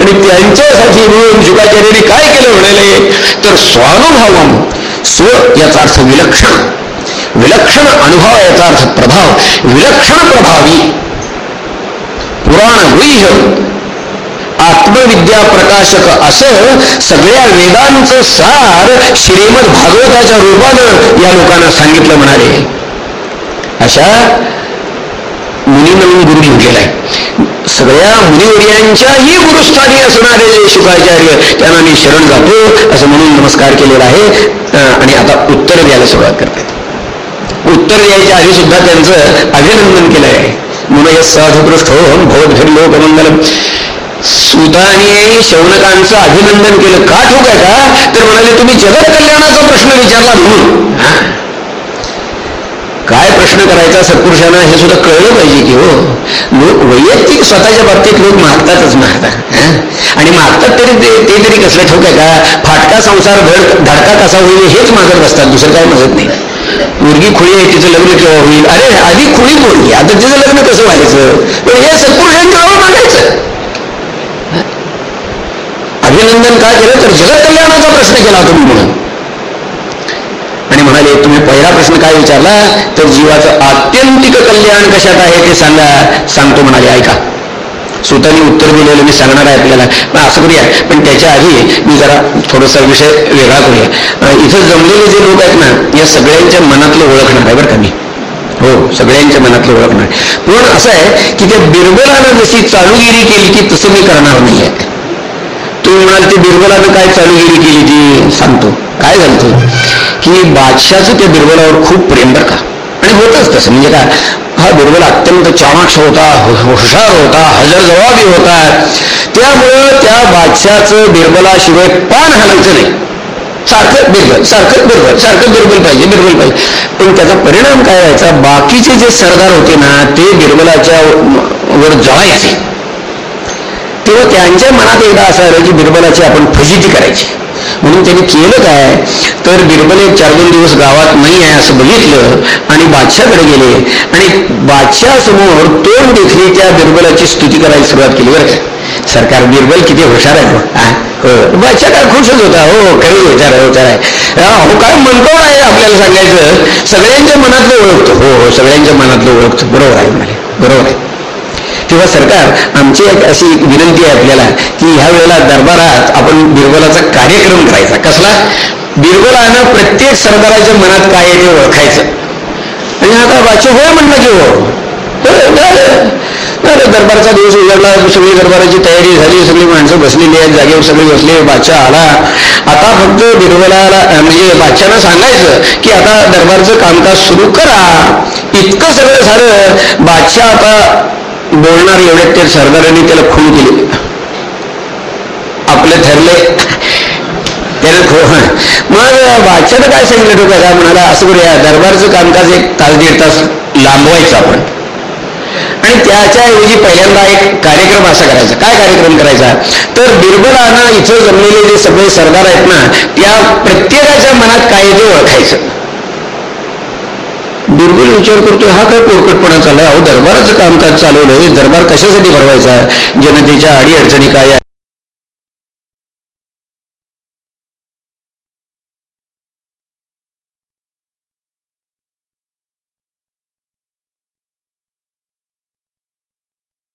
आणि त्यांच्यासाठी म्हणून शुकाचार्याने काय केलं म्हणाले? तर स्वानुभवम स्व याचा अर्थ विलक्षण. विलक्षण अनुभव याचा अर्थ प्रभाव. विलक्षण प्रभावी. पुराण गुह्य. आत्मविद्या प्रकाशक असं सगळ्या वेदांचं सार श्रीमद भागवताच्या रूपानं या लोकांना सांगितलं म्हणाले. अशा मुनी नवीन गुरु म्हटलेला आहे. सगळ्या मुनिवर्यांच्याही गुरुस्थानी असणारे जे शुकाचार्य त्यांना मी शरण जातो असं म्हणून नमस्कार केलेला आहे. आणि आता उत्तर द्यायला सुरुवात करतात उत्तर द्यायच्या आधी सुद्धा त्यांचं अभिनंदन केलं आहे म्हणून साधुपृष्ठो भवद्भिर्लोकमंगलम. सुताने शौनकांचं अभिनंदन केलं. का ठोक आहे का? तर म्हणाले तुम्ही जगत कल्याणाचा प्रश्न विचारला म्हणून. काय प्रश्न करायचा सत्पुरुषांना? हे सुद्धा कळलं पाहिजे की हो. लोक वैयक्तिक स्वतःच्या बाबतीत लोक मागतातच मागतात आणि मागतात तरी ते ते तरी कसलं ठोक आहे का? फाटका संसार धड धडका कसा होईल हेच मागत बसतात. दुसरं काय मागत नाही. मुलगी खुळी आहे तिचं लग्न केव्हा होईल? अरे आधी खुळी पोरगी आता तिचं लग्न कसं व्हायचं? पण हे सत्पुरुषांच्या मागायचं. अभिनंदन का केलं तर जगत कल्याणाचा प्रश्न केला तुम्ही म्हणून. आणि म्हणाले तुम्ही पहिला प्रश्न काय विचारला? तर जीवाचं आत्यंतिक कल्याण कशात आहे ते सांगा. सांगतो म्हणाले ऐका स्वतःने उत्तर दिलेलं मी सांगणार आहे आपल्याला. पण असं करूया पण त्याच्या आधी मी जरा थोडासा विषय वेगळा करूया. इथं जमलेले जे लोक आहेत ना या सगळ्यांच्या मनातलं ओळखणार आहे बरं का मी. हो सगळ्यांच्या मनातलं ओळखणार पण असं आहे की त्या बिरबलानं जशी चालूगिरी केली की तसं मी करणार नाही आहे तुम्ही म्हणाल ते बिरबलानं काय चालूगिरी केली ती? सांगतो. काय झालं की बादशाचं त्या बिरबलावर खूप प्रेम बरं का? आणि होतच तसं. म्हणजे काय? हा बिरबल अत्यंत चाणाक्ष होता हुशार होता हजर जबाबी होता. त्यामुळं त्या बादशाचं बिरबलाशिवाय पान हालायचं नाही. सारखं बिरबल सारखं बिरबल सारखं बिरबल पाहिजे बिरबल पाहिजे. पण त्याचा परिणाम काय व्हायचा? बाकीचे जे सरदार होते ना ते बिरबलाच्या वर जळायचे. तेव्हा त्यांच्या मनात एकदा असं आलं की बिरबलाची आपण फजिती करायची. म्हणून त्यांनी केलं काय? तर बिरबल एक चार दोन दिवस गावात नाही आहे असं बघितलं आणि बादशाकडे गेले. आणि बादशाह समोर तोंड देखली त्या बिरबलाची स्तुती करायला सुरुवात केली बरं का. सरकार बिरबल किती हुशार आहे हो. बादशाह काय खुशच होता हो काही विचार आहे आहे. हो काय म्हणतो आहे आपल्याला सांगायचं? सगळ्यांच्या मनातलं ओळखतो. हो हो सगळ्यांच्या मनातलं ओळखतो. बरोबर आहे म्हणाले बरोबर आहे. तेव्हा सरकार आमची एक अशी विनंती आहे आपल्याला की ह्या वेळेला दरबारात आपण बिरबलाचा कार्यक्रम करायचा. कसला? बिरबलानं प्रत्येक सरदाराच्या मनात काय आहे ते ओळखायचं. आणि आता वाचू होय म्हणलं की हो दरबारचा दिवस उजाडला सगळी दरबाराची तयारी झाली सगळी माणसं बसलेली आहेत जागेवर सगळे बसले बादशाह आला. आता फक्त बिरबलाला म्हणजे बादशानं सांगायचं की आता दरबारचं कामकाज सुरू करा. इतकं सगळं झालं बादशाह आता बोलणार एवढ्यात ते सरदारांनी त्याला खून केली. आपलं ठरले. त्याने खो मग बादशाह काय सांगितलं तो कसा म्हणाला असं करूया दरबारचं कामकाज एक तास दीड तास लांबवायचं आपण. आणि त्याच्याऐवजी पहिल्यांदा एक कार्यक्रम असा करायचा. काय कार्यक्रम करायचा? तर बिरबलानं इथं जमलेले जे सगळे सरदार आहेत ना त्या प्रत्येकाच्या मनात काय ते ओळखायचं. बिरबल विचार करतोय हा काय पोरकटपणा चाललाय? अहो दरबाराचं कामकाज चालवलंय दरबार कशासाठी भरवायचा? जनतेच्या अडी अडचणी काय